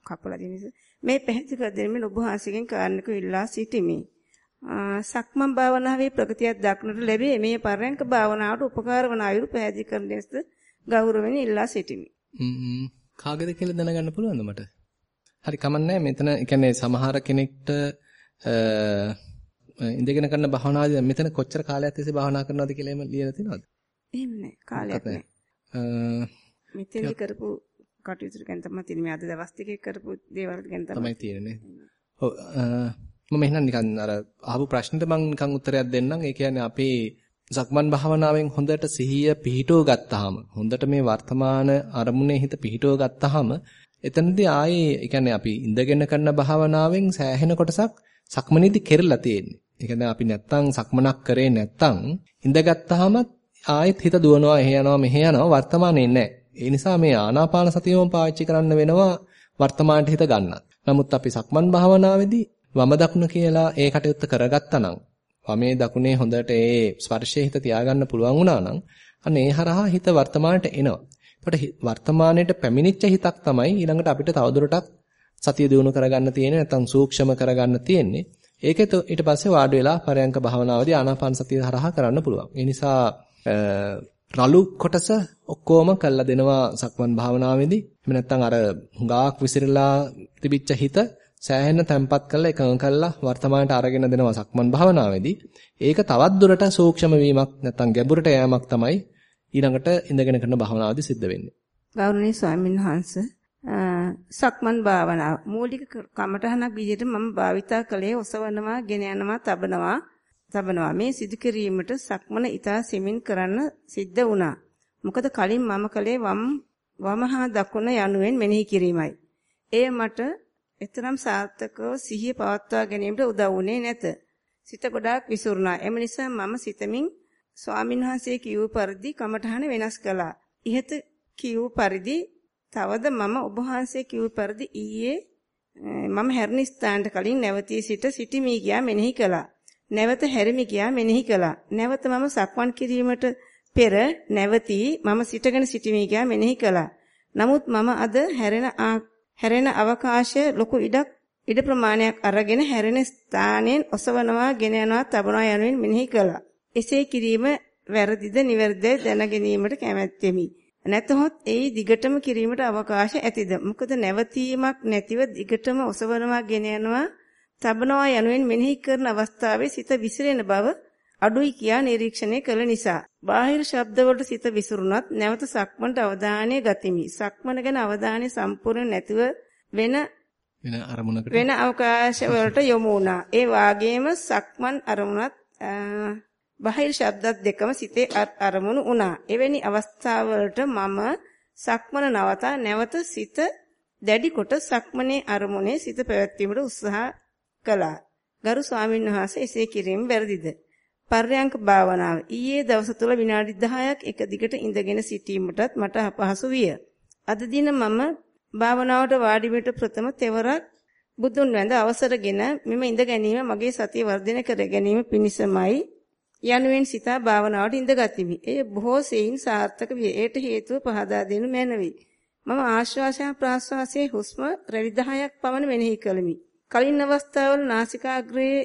කකුල දිනස මේ පැහැදිලි කර දෙමින් ඔබ වහන්සේගෙන් කාරණක ඉල්ලා සිටිමි. සක්මන් භාවනාවේ ප්‍රගතියක් දක්නට ලැබේ මේ පරයන්ක භාවනාවට උපකාර වන අයුරු පැහැදිලි කරන ලෙස ගෞරවයෙන් ඉල්ලා සිටිමි. හ්ම් කාගේද කියලා දැනගන්න පුළුවන්ද මට? හරි කමන්නේ මෙතන කියන්නේ සමහර කෙනෙක්ට ඉඳගෙන කරන භාවනාවදී මෙතන කොච්චර කාලයක් තිස්සේ භාවනා කරනවද කියලා එහෙම ලියලා තියෙනවද? එහෙම නෑ කාලයක් නෑ. මෙතෙන්දි කරපු කටයුතු ගැන තමයි තියෙන්නේ. මේ අද දවස් ටිකේ කරපු දේවල් ගැන තමයි තියෙන්නේ. ඔව් මම එහෙනම් නිකන් අර අහපු ප්‍රශ්නෙට මම නිකන් උත්තරයක් දෙන්නම්. ඒ කියන්නේ අපේ සක්මන් භාවනාවෙන් හොඳට සිහිය පිහිටව ගත්තාම හොඳට මේ වර්තමාන අරමුණේ හිත පිහිටව ගත්තාම එතනදී ආයේ ඒ කියන්නේ අපි ඉඳගෙන කරන භාවනාවෙන් සෑහෙන කොටසක් සක්මනේදී කෙරලා තියෙන්නේ. ඒ කියන්නේ අපි නැත්තම් සක්මනක් කරේ නැත්තම් ඉඳගත්තාම ආයෙත් හිත දුවනවා එහෙ යනවා මෙහෙ යනවා වර්තමානයේ නැහැ. ඒ නිසා මේ ආනාපාන සතියම පාවිච්චි කරන්න වෙනවා වර්තමානට හිත ගන්නත්. නමුත් අපි සක්මන් භාවනාවේදී වම දකුණ කියලා ඒ කටයුත්ත කරගත්තා නම් වමේ දකුණේ හොඳට ඒ ස්පර්ශයේ හිත තියාගන්න පුළුවන් වුණා නම් අන්න ඒ හරහා හිත වර්තමානට එනවා. එතකොට වර්තමානයේට පැමිණිච්ච හිතක් තමයි ඊළඟට අපිට තවදුරටත් සතිය දිනු කරගන්න තියෙන්නේ නැත්නම් සූක්ෂම කරගන්න තියෙන්නේ. ඒකෙත් ඊට පස්සේ වාඩි වෙලා පරයන්ක භාවනාවදී ආනාපාන සතිය හරහා කරන්න පුළුවන්. ඒ නිසා රළු කොටස ඔක්කොම කළා දෙනවා සක්මන් භාවනාවේදී. එහෙම නැත්නම් අර හුඟාක් විසිරලා තිබිච්ච හිත සෑහෙන තැම්පත් කරලා එකඟ කරලා වර්තමානට අරගෙන දෙනවා සක්මන් භාවනාවේදී. ඒක තවත් දුරට සූක්ෂම වීමක් නැත්නම් ගැඹුරට යෑමක් තමයි ඊළඟට ඉඳගෙන කරන භාවනාවදී සිද්ධ වෙන්නේ. ගෞරවනීය ස්වාමීන් වහන්සේ සක්මන් භාවනාව මූලික කමඨහනක් විදිහට මම භාවිතා කළේ ඔසවනවා, ගෙන යනවා, තබනවා, තබනවා. මේ සිදු කිරීමට සක්මන ඊතා සිමින් කරන්න සිද්ධ වුණා. මොකද කලින් මම කළේ වම් වමහා දකුණ යනුවෙන් මෙනෙහි කිරීමයි. එය මට එතරම් සාර්ථකව සිහිය පවත්වා ගැනීමට උදව් වුණේ නැත. සිත ගොඩාක් විසිරුණා. එම නිසා මම සිතමින් ස්වාමින්වහන්සේ කියූ පරිදි කමඨහන වෙනස් කළා. ඉහත කියූ පරිදි තවද මම ඔබ වහන්සේ කියූ පරිදි ඊයේ මම හැරෙන ස්ථානට කලින් නැවතී සිට සිටිමි කියා මෙනෙහි කළා. නැවත හැරිමි කියා මෙනෙහි කළා. නැවත මම සක්මන් කිරීමට පෙර නැවතී මම සිටගෙන සිටිමි කියා මෙනෙහි කළා. නමුත් මම අද හැරෙන හැරෙන අවකාශය ලොකු ඉඩක් ඉඩ ප්‍රමාණයක් අරගෙන හැරෙන ස්ථානයෙන් ඔසවනවා, ගෙන යනවා, තබනවා යනුවෙන් මෙනෙහි කළා. එසේ කිරීම වැරදිද නිවැරදිද දැන ගැනීමට කැමැත්තෙමි. නැතහොත් ඒ දිගටම කිරීමට අවකාශ ඇතිද? මොකද නැවතීමක් නැතිව දිගටම ඔසවනවා ගෙන යනවා තබනවා යනුවෙන් මෙනෙහි කරන අවස්ථාවේ සිත විසිරෙන බව අඩුයි කියා නිරීක්ෂණය කළ නිසා බාහිර ශබ්දවලට සිත විසිරුණත් නැවත සක්මනට අවධානය ගතිමි. සක්මන ගැන අවධානය සම්පූර්ණ නැතිව වෙන වෙන අරමුණකට වෙන අවකාශ වලට යොමු වුණා. ඒ වාගේම සක්මන් අරමුණත් බාහිර ශබ්දත් දෙකම සිතේ අරමුණු වුණා. එවැනි අවස්ථාවලට මම සක්මන නවතා නැවත සිත දැඩි කොට සක්මනේ අරමුණේ සිත පැවැත්වීමට උත්සාහ කළා. ගරු ස්වාමීන් වහන්සේ එසේ කිරීම වැරදිද? පර්යංක භාවනාව ඊයේ දවස තුල විනාඩි 10ක් එක දිගට ඉඳගෙන සිටීමටත් මට අපහසු විය. අද දින මම භාවනාවට වාඩි වෙට ප්‍රථම තෙවරක් බුදුන් වැඳ අවසරගෙන මෙම ඉඳ ගැනීම මගේ සතිය වර්ධනය කර ගැනීම පිණිසමයි යනුවෙන් සිතා භාවනාවට ඉඳගතිමි. එය බොහෝ සෙයින් සාර්ථක විය. ඒට හේතුව පහදා දෙනු මැනවි. මම ආශ්වාසය ප්‍රාශ්වාසයේ හුස්ම රැලි 10ක් පමණ මෙනෙහි කළෙමි. කලින් අවස්ථාවල නාසිකාග්‍රයේ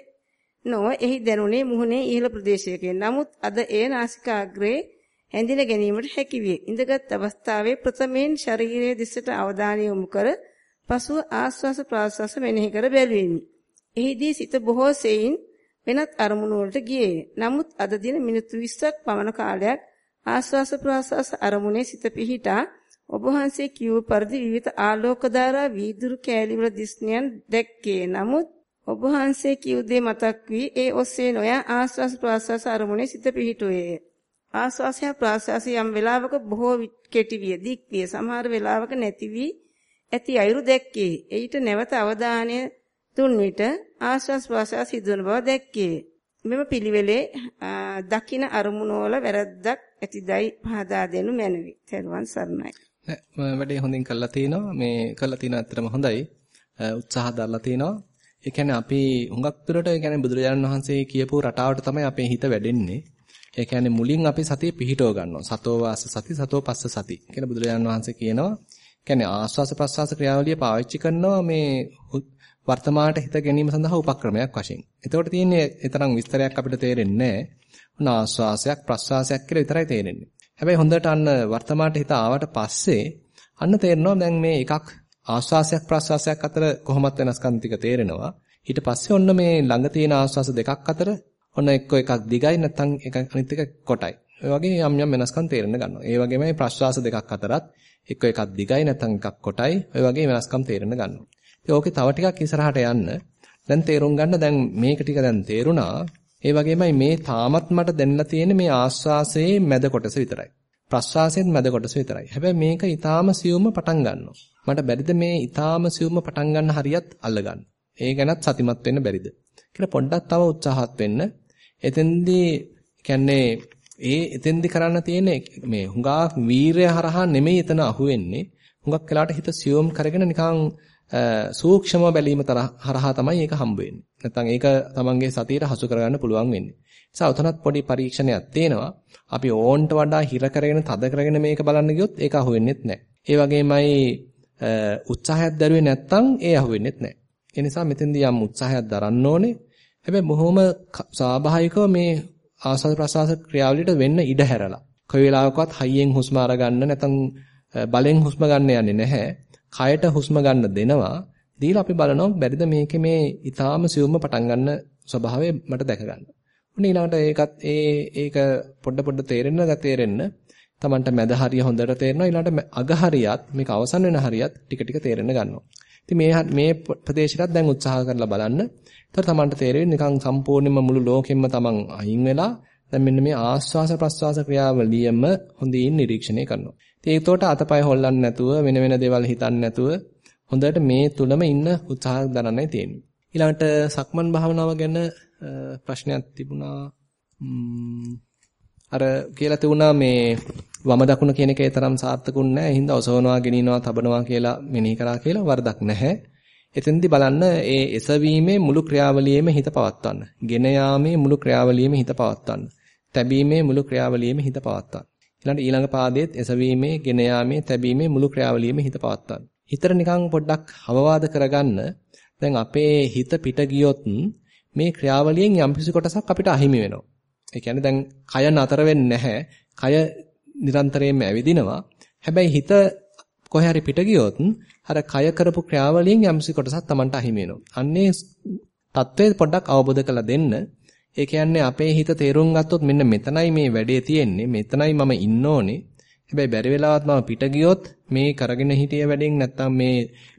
නොව එහි දැනුනේ මුහුණේ ඉහළ ප්‍රදේශයකින්. නමුත් අද එය නාසිකාග්‍රයේ හැඳින ගැනීමට හැකි විය. ඉඳගත් අවස්ථාවේ ප්‍රථමයෙන් ශරීරයේ දිසට අවධානය යොමු කර පසුව ආස්වාස ප්‍රාස්වාස මෙනෙහි කර බැලුවෙමි. එහිදී සිත බොහෝ සෙයින් වෙනත් අරමුණු වලට ගියේ. නමුත් අද දින මිනිත්තු 20ක් පමණ කාලයක් ආස්වාස ප්‍රාස්වාස අරමුණේ සිත පිහිටා ඔබ වහන්සේ කියූ පරිදි විවිධ ආලෝක ධාරා වීදුරු කෑලි වල දිස්නයන් දැක්කේ. නමුත් ඔබ වහන්සේ කියූ දේ මතක් වී ඒ ඔස්සේ නොයා ආස්වාස ප්‍රාස්වාස අරමුණේ සිත පිහිටුවේය. ආස්වාසය ප්‍රාස්වාසය යම් වෙලාවක බොහෝ කෙටි විය දික් විය සමහර වෙලාවක නැති වී ඇති අයුරු දැක්කේ. එයිට නැවත අවධානය තුන් විට ආස්වාස් ප්‍රාස්වාස සිදුවන බව දැක්කේ. මෙම පිළිවෙලේ දකින අරමුණ වල වැරද්දක් ඇතිදයි පහදා දෙනු මැනවි. තෙරුවන් සරණයි. නෑ වැඩේ හොඳින් කළා තිනවා. මේ කළා තින අතරම හොඳයි. උත්සාහ දරලා තිනවා. ඒ කියන්නේ අපි හුඟක් දුරට ඒ කියන්නේ බුදුරජාණන් වහන්සේ කියපු රටාවට තමයි අපේ හිත වැඩෙන්නේ. ඒ කියන්නේ මුලින් අපි සතිය පිහිටව ගන්නවා. සතෝ වාස සති සතෝ පස්ස සති කියලා බුදුරජාණන් වහන්සේ කියනවා. කියන්නේ ආස්වාස ප්‍රස්වාස ක්‍රියාවලිය පාවිච්චි කරනවා මේ වර්තමානට හිත ගැනීම සඳහා උපක්‍රමයක් වශයෙන්. එතකොට තියෙන්නේ ඒ තරම් විස්තරයක් අපිට තේරෙන්නේ නැහැ. ආස්වාසයක් ප්‍රස්වාසයක් කියලා විතරයි තේරෙන්නේ. හැබැයි හොඳට අන්න වර්තමානට හිත ආවට පස්සේ අන්න තේරෙනවා දැන් මේ එකක් ආස්වාසයක් ප්‍රස්වාසයක් අතර කොහොමත් වෙනස්කම් ටික තේරෙනවා. ඊට පස්සේ ඔන්න මේ ළඟ තියෙන ආස්වාස දෙකක් අතර ඔන්න එක්ක එකක් දිගයි නැත්නම් එක අනිත් එක කොටයි. ඔය වගේ යම් යම් වෙනස්කම් තේරෙන්න ගන්නවා. ඒ වගේමයි ප්‍රශ්වාස දෙකක් අතරත් එක්ක එකක් දිගයි නැත්නම් එකක් කොටයි. ඔය වගේ වෙනස්කම් තේරෙන්න ගන්නවා. ඉතින් ඕකේ තව ටිකක් ඉස්සරහට යන්න දැන් තේරුම් ගන්න දැන් මේක ටික දැන් තේරුණා. ඒ වගේමයි මේ තාමත් මට දැනලා තියෙන මේ ආස්වාසයේ මැද කොටස විතරයි. ප්‍රශ්වාසයෙන් මැද කොටස විතරයි. හැබැයි මේක ඊටාම සියුම්ම පටන් ගන්නවා. මට බැරිද මේ ඊටාම සියුම්ම පටන් ගන්න හරියත් අල්ලගන්න. ඒ ගැනත් සතිමත් වෙන්න බැරිද? කියලා පොඩ්ඩක් තව උත්සාහත් වෙන්න. එතෙන්දී කියන්නේ ඒ එතෙන්දී කරන්න තියෙන්නේ මේ හුඟක් වීරය හරහා නෙමෙයි එතන අහුවෙන්නේ. හුඟක් වෙලාවට හිත සියුම් කරගෙන නිකන් සූක්ෂම බැලීම හරහා තමයි ඒක හම්බ වෙන්නේ. නැත්නම් ඒක තමන්ගේ සතියට හසු කරගන්න පුළුවන් වෙන්නේ. නිසා උතනත් පොඩි පරීක්ෂණයක් තියෙනවා. අපි ඕන්ට වඩා හිර කරගෙන තද කරගෙන මේක බලන්න ගියොත් ඒක අහුවෙන්නේත් නැහැ. ඒ වගේමයි උත්සාහයක් දරුවේ නැත්නම් ඒ අහුවෙන්නේත් නැහැ. ඒ නිසා මෙතෙන්දී යම් උත්සාහයක් දරන්න ඕනේ. හැබැයි බොහොම ස්වාභාවිකව මේ ආස්වාද ප්‍රසආස ක්‍රියාවලියට වෙන්න ඉඩ හැරලා. කොයි වෙලාවකවත් හයියෙන් හුස්ම අරගන්න නැත්නම් බලෙන් හුස්ම ගන්න යන්නේ නැහැ. කයට හුස්ම ගන්න දෙනවා. දීලා අපි බලනවා බැරිද මේකේ මේ ඊටාම සියුම්ම පටන් ගන්න ස්වභාවය මට දැක ගන්න. උන් ඊළඟට ඒකත් ඒ ඒක පොඩ පොඩ තේරෙන්න තේරෙන්න Tamanට මැද හරිය හොඳට තේරෙනවා ඊළඟට අග හරියත් මේක අවසන් වෙන හරියත් ටික ටික තේරෙන්න ගන්නවා. ඉතින් මේ මේ ප්‍රදේශයටත් දැන් උත්සාහ කරලා බලන්න. ඒතර Tamanට තේරෙන්නේ නිකන් සම්පූර්ණයෙන්ම මුළු ලෝකෙම Taman අයින් වෙලා දැන් මෙන්න මේ ආස්වාස ප්‍රස්වාස ක්‍රියාවලියම හොඳින් නිරීක්ෂණය කරනවා. ඉතින් ඒකට අතපය හොල්ලන්නේ නැතුව වෙන වෙන දේවල් හිතන්නේ නැතුව හොඳට මේ තුලම ඉන්න උත්සාහ දරන්නයි තියෙන්නේ. ඊළඟට සක්මන් භාවනාව ගැන ප්‍රශ්නයක් තිබුණා. අර කියලා තිබුණා මේ වම දකුණ කියන එකේ තරම් සාර්ථකුන් නැහැ. හින්දා ඔසවනවා, ගෙනිනවා, තබනවා කියලා මෙනෙහි කරා කියලා වරදක් නැහැ. එතෙන්දී බලන්න ඒ එසවීමේ මුළු ක්‍රියාවලියේම හිත පවත්වන්න. ගෙන යාමේ මුළු ක්‍රියාවලියේම හිත පවත්වන්න. තැබීමේ මුළු ක්‍රියාවලියේම හිත පවත්වන්න. ඊළඟ ඊළඟ පාදයේත් එසවීමේ, ගෙන යාමේ, තැබීමේ මුළු ක්‍රියාවලියේම හිත පවත්වන්න. හිතට නිකන් පොඩ්ඩක් අවවාද කරගන්න. දැන් අපේ හිත පිට ගියොත් මේ ක්‍රියාවලියෙන් යම්කිසි කොටසක් අපිට අහිමි වෙනවා. ඒ කියන්නේ දැන් කය නතර වෙන්නේ නැහැ. කය නිරන්තරයෙන්ම ඇවිදිනවා. හැබැයි හිත කොහේ හරි පිට ගියොත් අර කය කරපු ක්‍රියාවලියෙන් යම්සි කොටසක් Tamanට අහිමි වෙනවා. අන්නේ தત્ත්වය පොඩ්ඩක් අවබෝධ කරලා දෙන්න. ඒ කියන්නේ අපේ හිත තේරුම් ගත්තොත් මෙන්න මෙතනයි මේ වැඩේ තියෙන්නේ. මෙතනයි මම ඉන්න ඕනේ. හැබැයි බැරි වෙලාවත් මම පිට ගියොත් මේ කරගෙන හිටිය වැඩෙන් නැත්තම් මේ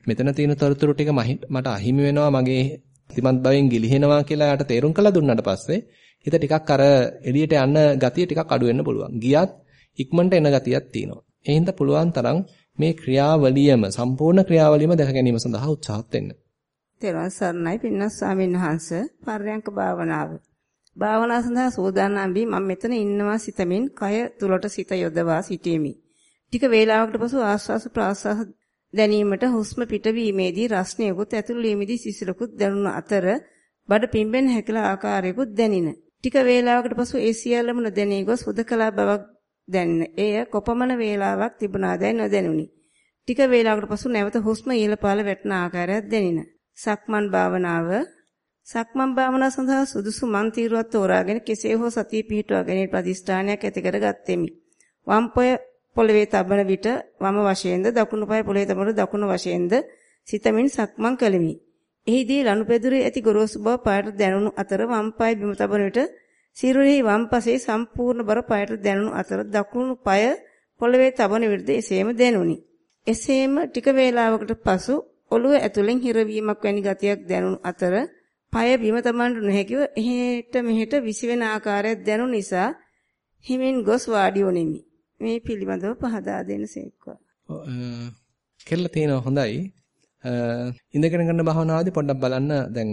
මෙතන තියෙන තොරතුරු ටික මට අහිමි වෙනවා මගේ තිමත් භවෙන් ගිලිහෙනවා කියලා යාට තේරුම් කළා දුන්නාට පස්සේ හිත ටිකක් අර එළියට යන්න ගතිය ටිකක් අඩු වෙන්න පුළුවන්. ගියත් ඉක්මනට එන ගතියක් තියෙනවා. ඒ හින්දා පුළුවන් තරම් මේ ක්‍රියාවලියම සම්පූර්ණ ක්‍රියාවලියම දැක ගැනීම සඳහා උත්සාහත් වෙන්න. තෙරුවන් සරණයි පින්නස් ස්වාමීන් වහන්සේ පර්යංක භාවනාව. භාවනාව සඳහා සූදානම් වී මම මෙතන ඉන්නවා සිතමින් කය තුලට සිත යොදවා සිටීමි. ටික වේලාවකට පසු ආශ්වාස ප්‍රාශ්වාස දැනීමට හුස්ම පිටවීමේදී රස්නියකුත් ඇතුළු වීමේදී සිසිලකුත් දැනුන අතර බඩ පිම්බෙන් හැකිලා ආකාරයකුත් දැනින. ටික වේලාවකට පසු ඒ සියල්ලම නොදැනී ගොස් හුදකලා බවක් දැනින. එය කොපමණ වේලාවක් තිබුණාදැයි නොදැනුනි. ටික වේලාවකට පසු නැවත හුස්ම ඉහළ පහළ වැටෙන ආකාරයක් දැනින. සක්මන් භාවනාව සක්මන් භාවනාව සඳහා සුදුසු මන් තීරුවක් තෝරාගෙන කෙසේ හෝ සතිය පිහිටුවා ගැනීම ප්‍රතිස්ථානයක් ඇති කර ගත්ෙමි. වම් පොය පොළවේ තබන විට වම වශයෙන්ද දකුණු පාය පොළවේ තබන දකුණු වශයෙන්ද සිතමින් සක්මන් කළෙමි. එහිදී ලනුපැදුරේ ඇති ගොරෝසු බව පායට දැනුණු අතර වම් පාය බිම තබන විට සිරුරෙහි වම් පසේ සම්පූර්ණ බර පායට දැනුණු අතර දකුණු පාය පොළවේ තබන විට එසේම දැනුනි. එසේම ටික වේලාවකට පසු ඔළුව ඇතුලෙන් හිරවීමක් වැනි ගතියක් දැනුණු අතර পায় බිම තබන්න නොහැකිව එහෙට මෙහෙට විසිවෙන ආකාරයක් දැනුන නිසා හිමින් ගොස් වාඩි වුනිමි. මේ පිළිබඳව පහදා දෙන්න සේක්වා. කෙල්ල තියෙනවා හොඳයි. ඉඳගෙන කරන භාවනාවදී පොඩ්ඩක් බලන්න දැන්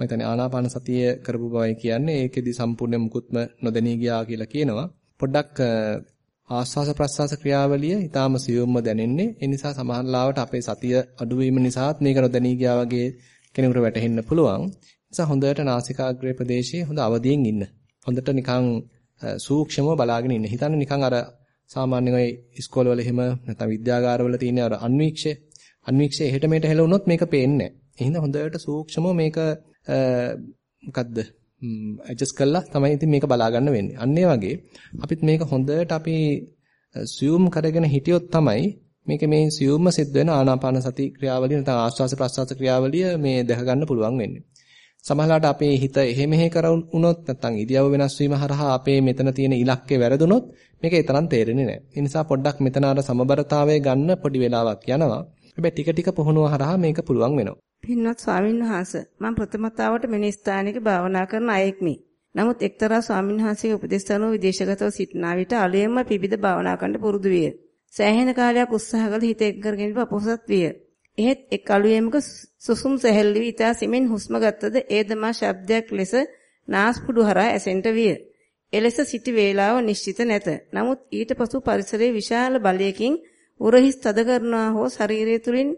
මම හිතන්නේ ආනාපාන සතිය කරපු බවයි කියන්නේ ඒකෙදි සම්පූර්ණ මුකුත්ම නොදැනී ගියා කියලා කියනවා. පොඩ්ඩක් ආස්වාස ප්‍රස්වාස ක්‍රියාවලිය ඊටාම සියුම්ම දැනෙන්නේ. ඒ නිසා සමහර ලාවට අපේ සතිය අඩුවීම නිසාත් මේක නොදැනී ගියා වගේ කෙනෙකුට වැටහෙන්න පුළුවන්. නිසා හොඳට නාසිකාග්‍රේ ප්‍රදේශයේ හොඳ අවදියෙන් ඉන්න. හොඳට නිකන් සූක්ෂමව බලාගෙන ඉන්න. හිතන්න නිකන් අර සාමාන්‍යයෙන් ඔය ඉස්කෝල වල එහෙම නැත්නම් විද්‍යාගාරවල තියෙන අර අන්වීක්ෂය අන්වීක්ෂය එහෙට මෙහෙට හෙලවුනොත් මේක පේන්නේ නැහැ. එහෙනම් හොඳට සූක්ෂමව මේක මොකද්ද ඇඩ්ජස්ට් කළා තමයි ඉතින් මේක බලා ගන්න වෙන්නේ. අන්න වගේ අපිත් මේක හොඳට අපි සියුම් කරගෙන හිටියොත් තමයි මේක මේ සියුම්ම සිද්ධ වෙන ආනාපාන සති ක්‍රියාවලිය නැත්නම් ආස්වාස ප්‍රස්වාස ක්‍රියාවලිය මේ දැක ගන්න පුළුවන් වෙන්නේ. සමහරවිට අපේ හිත එහෙ මෙහෙ කරුණොත් නැත්නම් ඉරියව්ව වෙනස් වීම හරහා අපේ මෙතන තියෙන ඉලක්කය වැරදුනොත් මේක ඒ තරම් තේරෙන්නේ නැහැ. ඒ නිසා පොඩ්ඩක් මෙතන අර සමබරතාවය ගන්න පොඩි වෙලාවක් යනවා. හැබැයි ටික ටික පුහුණුව හරහා මේක පුළුවන් වෙනවා. පින්වත් ස්වාමීන් වහන්සේ මම ප්‍රථමතාවට මෙනි ස්ථානික භාවනා කරන අයෙක්මි. නමුත් එක්තරා ස්වාමීන් වහන්සේගේ උපදෙස් අනුව විදේශගතව සිටනා විට අලුයම පිබිද භාවනා කරන්න පුරුදු විය. සෑහෙන කාලයක් උත්සාහ කළ හිත එක් කරගෙන අපොසත් විය. එහෙත් එක් අලුයමක සුසුම් සැහැල්ලි වී ඊතා සිමෙන් හුස්ම ගත්තද ඒදමා ශබ්දයක් ලෙස නාස්පුඩු හරහා ඇසෙන්ට විය. එලෙස සිටි වේලාව නිශ්චිත නැත. නමුත් ඊට පසු පරිසරයේ විශාල බලයකින් උරහිස් තද කරනවා හෝ ශරීරය තුලින්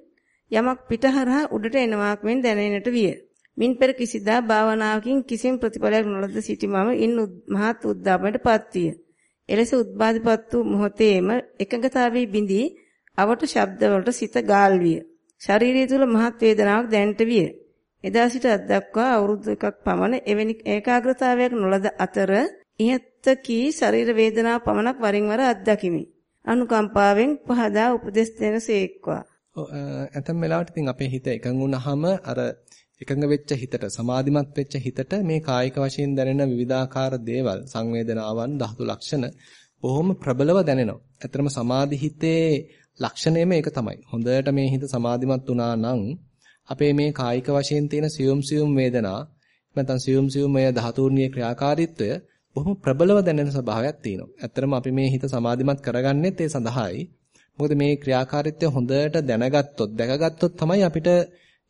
යමක් පිටහරහා උඩට එනවාක් මෙන් දැනෙන්නට විය. මින් පෙර කිසිදා භාවනාවකින් කිසිම ප්‍රතිඵලයක් නොලද සිටි මම ඉන් මහත් උද්දාමයට පත් විය. එලෙස උද්බාධපත් වූ මොහොතේම එකඟතාවී බිඳී අවට ශබ්දවලට සිත ගාල් විය. ශරීරය තුල මහත් වේදනාවක් දැනෙන්නට විය. එදා සිට අද දක්වා අවුරුදු එකක් පමණ එවැනි ඒකාග්‍රතාවයක් නොලද අතර ඉහත කී ශරීර වේදනාව පමණක් වරින් වර අත්දකිමි. අනුකම්පාවෙන් පහදා උපදෙස් දෙනසේක්වා. ඇතම් වෙලාවට ඉතින් අපේ හිත එකඟ වුණාම අර එකඟ වෙච්ච හිතට සමාධිමත් වෙච්ච හිතට මේ කායික වශයෙන් දැනෙන විවිධාකාර දේවල් සංවේදනාවන් ධාතු ලක්ෂණ බොහොම ප්‍රබලව දැනෙනවා. ඇත්තටම සමාධි හිතේ ලක්ෂණයම ඒක තමයි. හොඳට මේ හිත සමාධිමත් වුණා නම් අපේ මේ කායික වශයෙන් තියෙන සියුම් සියුම් වේදනා නැත්නම් සියුම් සියුම් මේ ධාතුන්ගේ ක්‍රියාකාරීත්වය බොහොම ප්‍රබලව දැනෙන ස්වභාවයක් තියෙනවා. ඇත්තටම අපි මේ හිත සමාධිමත් කරගන්නෙත් ඒ සඳහායි. මොකද මේ ක්‍රියාකාරීත්වය හොඳට දැනගත්තොත්, දැකගත්තොත් තමයි අපිට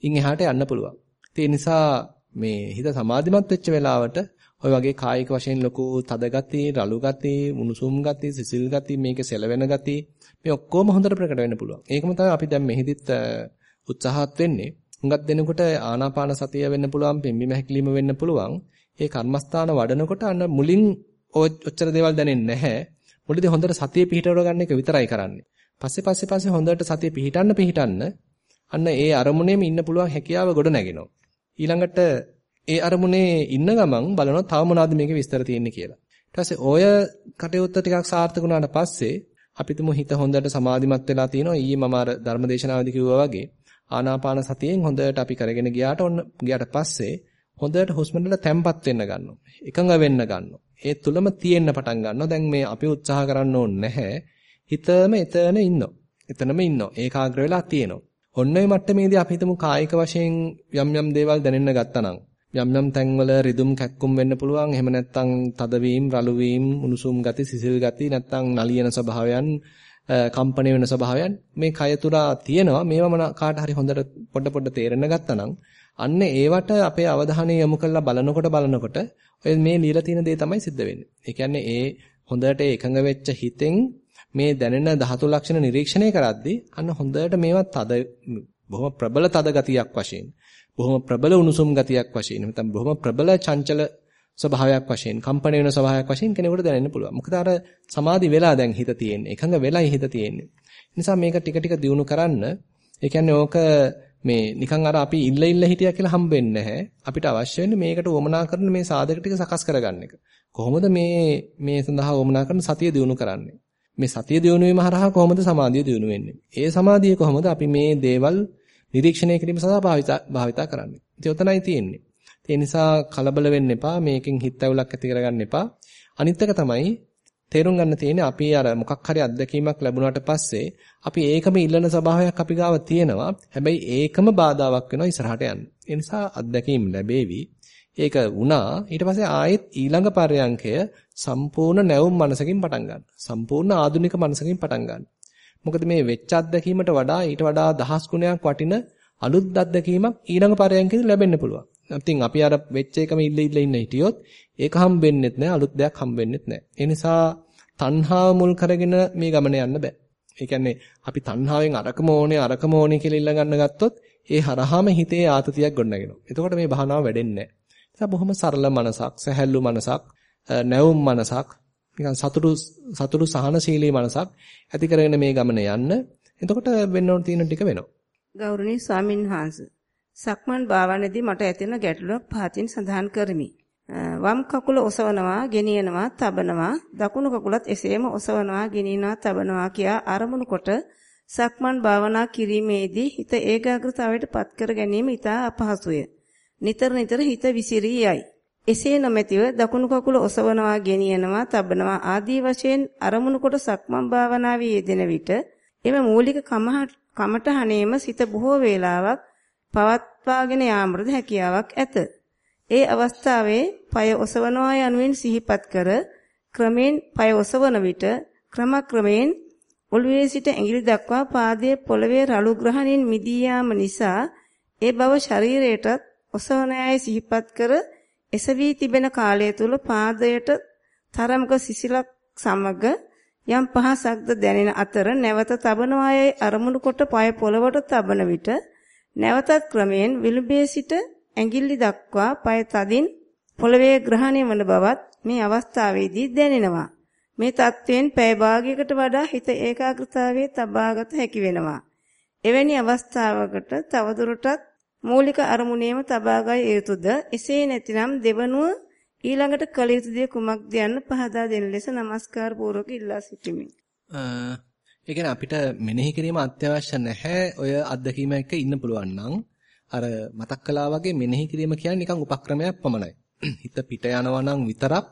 ඉන් එහාට යන්න පුළුවන්. ඒ නිසා මේ හිත සමාධිමත් වෙච්ච වෙලාවට ඔය වගේ කායික වශයෙන් ලොකු තද ගති, රළු ගති, උණුසුම් ගති, සිසිල් ගති, මේකේ සෙලවෙන ගති මේ ඔක්කොම හොඳට ප්‍රකට වෙන්න පුළුවන්. ඒකම තමයි අපි දැන් මෙහිදිත් උත්සාහත් වෙන්නේ. හුඟක් දෙනකොට ආනාපාන සතිය වෙන්න පුළුවන්, පිම්බිම හැකිලිම වෙන්න පුළුවන්. ඒ කර්මස්ථාන වඩනකොට අන්න මුලින් ඔච්චර දේවල් දැනෙන්නේ නැහැ. මුලදී හොඳට සතිය පිහිටවර ගන්න එක විතරයි කරන්නේ. පස්සේ පස්සේ පස්සේ හොඳට සතිය පිහිටන්න පිහිටන්න අන්න ඒ අරමුණේම ඉන්න පුළුවන් හැකියාව ගොඩ නැගෙනවා. ඊළඟට ඒ අරමුණේ ඉන්න ගමන් බලනවා තව මොනවද මේකේ විස්තර තියෙන්නේ කියලා. ඊට පස්සේ ඔය කටයුත්ත ටිකක් සාර්ථක වුණාට පස්සේ අපිටම හිත හොඳට සමාධිමත් වෙලා තිනවා. ඊයේ මම අර ධර්මදේශනාවේදී කිව්වා වගේ ආනාපාන සතියෙන් හොඳට අපි කරගෙන ගියාට ඔන්න ගියාට පස්සේ හොඳට හුස්ම රටාව තැම්පත් වෙන්න ගන්නවා. එකඟ වෙන්න ගන්නවා. ඒ තුලම තියෙන්න පටන් ගන්නවා. දැන් මේ අපි උත්සාහ කරන්න ඕනේ නැහැ. හිතම එතන ඉන්නවා. එතනම ඉන්නවා. ඒකාග්‍ර වෙලා තියෙනවා. ඔන්න ඔය මට්ටමේදී අපි හිතමු කායික වශයෙන් යම් යම් දේවල් දැනෙන්න ගත්තා යම් යම් තැන්වල රිදුම් කැක්කුම් වෙන්න පුළුවන්. එහෙම නැත්නම් තදවීම, රළු වීම, උණුසුම් ගති, සිසිල් ගති, නැත්නම් නලියන ස්වභාවයන්, කම්පණය වෙන ස්වභාවයන් මේ කය තුරා තියෙනවා. මේවා මන කාට හරි හොඳට පොඩ පොඩ තේරෙන්න ගත්තා අන්න ඒවට අපේ අවධානය යොමු කරලා බලනකොට බලනකොට ඔය මේ লীලා තියෙන දේ තමයි සිද්ධ වෙන්නේ. ඒ කියන්නේ ඒ හොඳට එකඟ වෙච්ච හිතෙන් මේ දැනෙන ධාතු ලක්ෂණ නිරීක්ෂණය කරද්දී අන්න හොඳට මේවා තද බොහොම ප්‍රබල තද ගතියක් වශයෙන් බොහොම ප්‍රබල උණුසුම් ගතියක් වශයෙන් නැත්නම් බොහොම ප්‍රබල චංචල ස්වභාවයක් වශයෙන් කම්පණ වෙන ස්වභාවයක් වශයෙන් කෙනෙකුට දැනෙන්න පුළුවන්. මොකද අර සමාධි වෙලා දැන් හිත තියෙන්නේ. එකඟ වෙලායි හිත තියෙන්නේ. නිසා මේක ටික ටික දියුණු කරන්න. ඒ කියන්නේ ඕක මේ නිකන් අර අපි ඉල්ල ඉල්ල හිටියා කියලා හම්බෙන්නේ නැහැ. අපිට අවශ්‍ය වෙන්නේ මේකට වමනා කරන මේ සාධක ටික සකස් කරගන්න එක. කොහොමද මේ මේ සඳහා වමනා කරන සතිය දියුණු කරන්නේ? මේ සතිය දියුණු වීම හරහා කොහොමද සමාධිය දියුණු වෙන්නේ? ඒ සමාධිය කොහොමද අපි මේ දේවල් නිරීක්ෂණය කිරීම සඳහා භාවිතා කරන්නේ? ඉතින් ඔතනයි තියෙන්නේ. ඒ නිසා කලබල වෙන්න එපා. මේකෙන් හිත ඇවුලක් ඇති කරගන්න එපා. අනිත් එක තමයි තේරුම් ගන්න තියෙන්නේ අපි අර මොකක් හරි අත්දැකීමක් ලැබුණාට පස්සේ අපි ඒකම ඉල්ලන ස්වභාවයක් අපි ගාව තියෙනවා. හැබැයි ඒකම බාධාවක් වෙනවා ඉස්සරහට යන්න. ඒ නිසා අත්දැකීම් ලැබේවි. ඒක වුණා ඊට පස්සේ ආයෙත් ඊළඟ පරයන්කය සම්පූර්ණ නැවුම් මනසකින් පටන් ගන්න. සම්පූර්ණ ආධුනික මනසකින් පටන් ගන්න. මොකද මේ වෙච්ච අත්දැකීමට වඩා ඊට වඩා දහස් ගුණයක් වටින අලුත් අත්දැකීමක් ඊළඟ පරයන්කෙදී ලැබෙන්න පුළුවන්. ඉතින් අපි අර වෙච්ච එකම ඉල්ල ඉල්ල ඉන්න හිටියොත් ඒක හම්බෙන්නෙත් නැහැ අලුත් දෙයක් හම්බෙන්නෙත් නැහැ. ඒ නිසා තණ්හාව මුල් කරගෙන මේ ගමන යන්න බෑ. ඒ කියන්නේ අපි තණ්හාවෙන් අරකම ඕනේ අරකම ඕනේ කියලා ඉල්ල ගන්න ගත්තොත් ඒ හරහාම හිතේ ආතතියක් ගොඩනගෙනවා. එතකොට මේ භාවනාව වැඩෙන්නේ නැහැ. බොහොම සරල මනසක්, සැහැල්ලු මනසක්, නැවුම් මනසක්, නිකන් සතුටු සතුටු සහනශීලී මනසක් ඇති කරගෙන මේ ගමන යන්න. එතකොට වෙන්න ඕන තියෙන ටික වෙනවා. ගෞරවනීය ස්වාමින් වහන්සේ සක්මන් භාවනාවේදී මට ඇතිවන ගැටලුවක් පහතින් සඳහන් කරමි. වම් කකුල ඔසවනවා, ගෙනියනවා, තබනවා, දකුණු කකුලත් එසේම ඔසවනවා, ගෙනියනවා, තබනවා කියා අරමුණු කොට සක්මන් භාවනා කිරීමේදී හිත ඒකාග්‍රතාවයට පත් කර ගැනීම ඉතා අපහසුය. නිතර නිතර හිත විසිරී යයි. එසේ නොමැතිව දකුණු කකුල ඔසවනවා, ගෙනියනවා, තබනවා ආදී වශයෙන් අරමුණු කොට සක්මන් භාවනාවේ යෙදෙන විට එම මූලික කමඨහනේම සිත බොහෝ වේලාවක් පවත්වාගෙන යාමටද හැකියාවක් ඇත. ඒ අවස්ථාවේ পায় ඔසවනවා යනුවෙන් සිහිපත් කර ක්‍රමෙන් পায় ඔසවන විට ක්‍රමක්‍රමයෙන් ඔළුවේ සිට ඇඟිලි දක්වා පාදයේ පොළවේ රළු ග්‍රහණයෙන් මිදී යාම නිසා ඒ බව ශරීරයටත් ඔසවන යයි සිහිපත් කර එසවි තිබෙන කාලය තුල පාදයට තරමක සිසිලක් සමග යම් පහසක්ද දැනෙන අතර නැවත තබන අයයි අරමුණු කොට පය පොළවට තබන විට නැවතත් ක්‍රමයෙන් විලුඹේ සිට ඇඟිල්ල දක්වා පය තදින් පොළවේ ග්‍රහණය වන බවත් මේ අවස්ථාවේදී දැනෙනවා. මේ தත්වයෙන් පැය භාගයකට වඩා හිත ඒකාග්‍රතාවයේ තබාගත හැකි වෙනවා. එවැනි අවස්ථාවකට තවදුරටත් මූලික අරමුණේම තබාගත යුතුද? එසේ නැතිනම් දෙවනුව ඊළඟට කළ යුතු දේ කුමක්ද යන්න පහදා දෙන ලෙස নমස්කාර පූර්වක ඉල්ලා සිටිමි. ඒ කියන්නේ අපිට මෙනෙහි කිරීම අත්‍යවශ්‍ය නැහැ. ඔය අත්දැකීම එක්ක ඉන්න පුළුවන් නම් අර මතක් කළා වගේ මෙනෙහි කිරීම කියන්නේ නිකන් උපක්‍රමයක් පමණයි. හිත පිට යනවා නම් විතරක්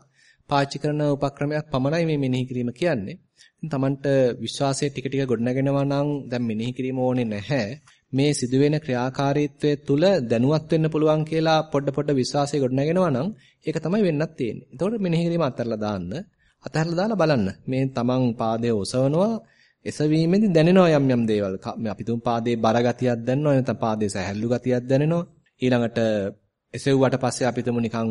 පාවිච්චි කරන උපක්‍රමයක් පමණයි මේ මෙනෙහි කිරීම කියන්නේ. ඉතින් Tamanට විශ්වාසය ටික ටික ගොඩනගෙනවා නම් දැන් මෙනෙහි කිරීම ඕනේ නැහැ. මේ සිදුවෙන ක්‍රියාකාරීත්වයේ තුල දැනුවත් වෙන්න පුළුවන් කියලා පොඩ පොඩ විශ්වාසය ගොඩනගෙනවා නම් ඒක තමයි වෙන්නත් තියෙන්නේ. එතකොට මෙනෙහි කිරීම අත්හැරලා දාන්න. අත්හැරලා දාලා බලන්න. මේ Taman පාදයේ ඔසවනවා එසවීමෙන්දී දැනෙනවා යම් යම් දේවල්. අපි තුන් පාදයේ බර ගතියක් දැනෙනවා නැත්නම් පාදයේ සැහැල්ලු ගතියක් දැනෙනවා. ඊළඟට එසෙව්වට පස්සේ අපි තුමු නිකන්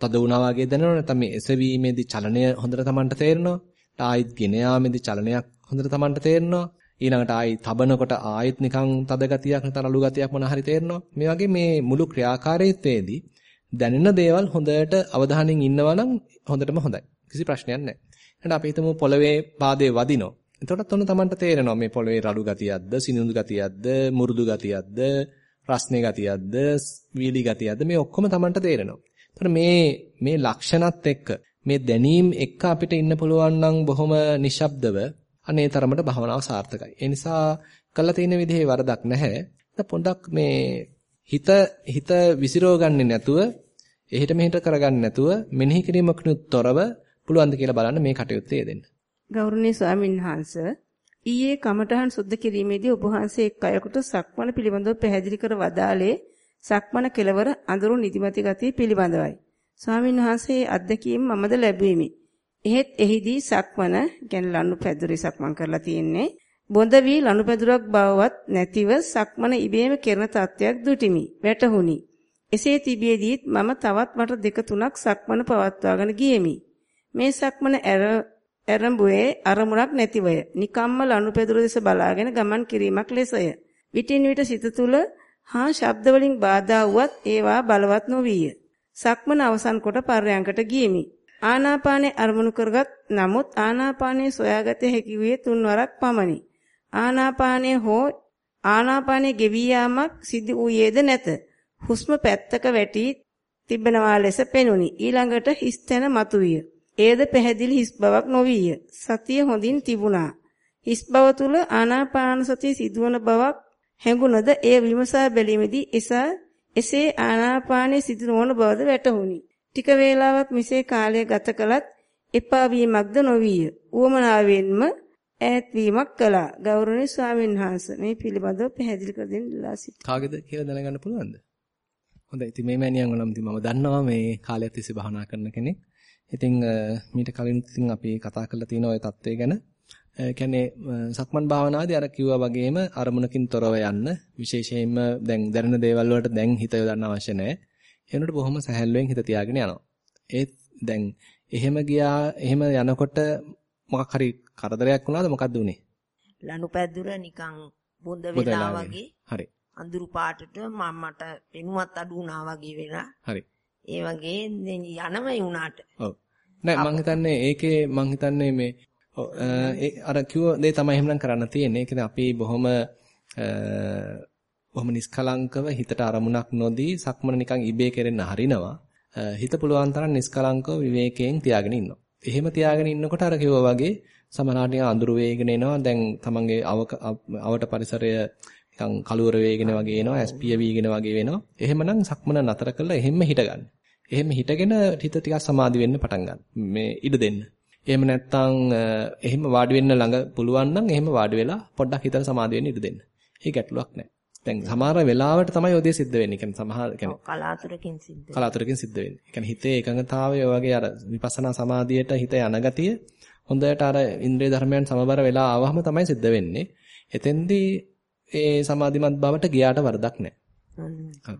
තද වුණා වගේ දැනෙනවා නැත්නම් මේ එසවීමේදී චලනය හොඳට Tamanට තේරෙනවා. ආයිත් ගෙන යාමේදී චලනයක් හොඳට Tamanට තේරෙනවා. ඊළඟට ආයි තබනකොට ආයෙත් නිකන් තද ගතියක් නැත්නම් අලු ගතියක් මොන හරි තේරෙනවා. මේ වගේ මේ මුළු ක්‍රියාකාරීත්වයේදී දැනෙන දේවල් හොඳට අවධානයෙන් ඉන්නවා නම් හොඳටම හොඳයි. කිසි ප්‍රශ්නයක් නැහැ. එහෙනම් අපි හිතමු පොළවේ පාදේ වදිනවා. එතකොටත් ඔන්න Tamanට තේරෙනවා මේ පොළවේ රළු ගතියක්ද, සිනිඳු ගතියක්ද, මුරුදු ගතියක්ද, රස්නේ ගතියක්ද, වීලි ගතියක්ද මේ ඔක්කොම Tamanට තේරෙනවා. එතකොට මේ මේ ලක්ෂණත් එක්ක මේ දැනීම් එක්ක අපිට ඉන්න පුළුවන් නම් බොහොම නිශ්ශබ්දව අනේ තරමට භවනාව සාර්ථකයි. ඒ නිසා කළා තියෙන විදිහේ වරදක් නැහැ. පොඩ්ඩක් මේ හිත හිත විසිරව ගන්නේ නැතුව එහෙට මෙහෙට කරගන්නේ නැතුව මෙනෙහි කිරීමකිනුත් තොරව පුළුවන් ද කියලා බලන්න මේ කටයුත්තේ යෙදෙන්න. ගෞරවනීය ස්වාමීන් වහන්සේ ඊයේ කමඨහන් සුද්ධ කිරීමේදී ඔබ වහන්සේ එක් අයෙකුට සක්මන පිළිබඳව පැහැදිලි කර වදාළේ සක්මන කෙලවර අඳුරු නිදිමති ගතිය පිළිබඳවයි. ස්වාමීන් වහන්සේ අත්දැකීම් මමද ලැබුවෙමි. එහෙත් එහිදී සක්මන කියන්නේ ලනු පැදුරේ සක්මන් කරලා තියෙන්නේ බොඳ වී ලනුපැදුරක් බවවත් නැතිව සක්මන ඉබේම කෙරෙන තත්ත්වයක් දුටිමි. වැටහුණි. එසේ තිබියදීත් මම තවත් මට දෙක තුනක් සක්මන පවත්වාගෙන ගියෙමි. මේ සක්මන ඇරඹුවේ අරමුණක් නැතිවය. නිකම්ම ලනුපැදුර දෙස බලාගෙන ගමන් කිරීමක් ලෙසය. විටින් විට සිත තුළ හා ශබ්ද වලින් බාධා වුවත් ඒවා බලවත් නොවිය. සක්මන අවසන් කොට පර්යංකට ගියෙමි. ආනාපානේ අරමුණු කරගත් නමුත් ආනාපානේ සොයාගත හැකි වූයේ තුන්වරක් පමණි. ආනාපානය හෝ ආනාපානයේ ගෙවී යාමක් සිදු වූයේද නැත. හුස්ම පැත්තක වැටි තිබෙනවා ලෙස පෙනුනි. ඊළඟට හිස් තැන මතුවිය. එයද පැහැදිලි හිස් බවක් නොවිය. සතිය හොඳින් තිබුණා. හිස් බව තුල ආනාපාන සතිය සිදුවන බවක් හැඟුණද එය විමසා බැලීමේදී එසා එසේ ආනාපානයේ සිදු නොවන බවද වැටහුණි. ටික වේලාවක් මිසේ කාලය ගත කළත් එපා වීමක්ද නොවිය. උවමනාවෙන්ම ඈත් වීමක් කළා. ගෞරවනීය ස්වාමීන් වහන්සේ මේ පිළිබඳව පැහැදිලි කර දෙන්න ඉල්ලා සිටිනවා. කාගේද කියලා දැනගන්න පුළුවන්ද? හොඳයි. ඉතින් මේ මෑණියන් වලම ඉතින් මම දන්නවා මේ කාලයත් තිස්සේ භාවනා කරන කෙනෙක්. ඉතින් මීට කලින් ඉතින් අපි කතා කරලා තියෙන ওই தත්ත්වය ගැන කියන්නේ සක්මන් භාවනාවේදී අර කිව්වා වගේම අරමුණකින් තොරව යන්න විශේෂයෙන්ම දැන් දැනෙන දේවල් වලට දැන් හිත යොදන්න අවශ්‍ය නැහැ. එනකොට බොහොම සැහැල්ලුවෙන් හිත තියාගෙන යනවා. ඒත් දැන් එහෙම ගියා එහෙම යනකොට මොකක් හරි කරදරයක් වුණාද මොකද්ද උනේ? ලනුපැදුර නිකන් බොඳ වෙලා වගේ. හරි. අඳුරු පාටට මමට පෙනුමත් අඩු වුණා වගේ වෙලා. හරි. ඒ වගේ යනමයි වුණාට. ඔව්. නෑ මං හිතන්නේ ඒකේ මං හිතන්නේ මේ අර කිව්ව දේ තමයි එහෙමනම් කරන්න තියෙන්නේ. ඒ අපි බොහොම බොහොම නිස්කලංකව හිතට අරමුණක් නොදී සක්මන නිකන් ඉබේ කෙරෙන්න හරිනවා. හිත පුළුවන් තරම් නිස්කලංකව විවේකයෙන් තියාගෙන ඉන්නවා. එහෙම තියාගෙන ඉන්නකොට අර කිව්වා වගේ සමහරවිට නිකන් අඳුර වේගෙන එනවා. දැන් තමන්ගේ අවට පරිසරය නිකන් කළුවර වේගෙන වගේ එනවා. ඇස්පිය වීගෙන වගේ වෙනවා. එහෙමනම් සක්මන නතර කරලා එහෙම්ම හිටගන්න. එහෙම හිටගෙන හිත ටිකක් සමාධි වෙන්න පටන් ගන්න. මේ ඉඩ දෙන්න. එහෙම නැත්නම් එහෙම වාඩි වෙන්න ළඟ පුළුවන් නම් එහෙම වාඩි වෙලා පොඩ්ඩක් හිතට සමාධි වෙන්න ඉඩ දෙන්න. ඒ ගැටලුවක් නැහැ. දැන් සමහර වෙලාවට තමයි ඔය දේ සිද්ධ වෙන්නේ. කියන්නේ සමහර කියන්නේ කලාතුරකින් සිද්ධ වෙන්නේ. කලාතුරකින් සිද්ධ වෙන්නේ. කියන්නේ හිතේ එකඟතාවය වගේ අර විපස්සනා සමාධියට හිත යන ගතිය හොඳට අර ඉන්ද්‍රිය ධර්මයන් සමබර වෙලා ආවහම තමයි සිද්ධ වෙන්නේ. එතෙන්දී ඒ සමාධිමත් බවට ගියාට වරදක් නැහැ.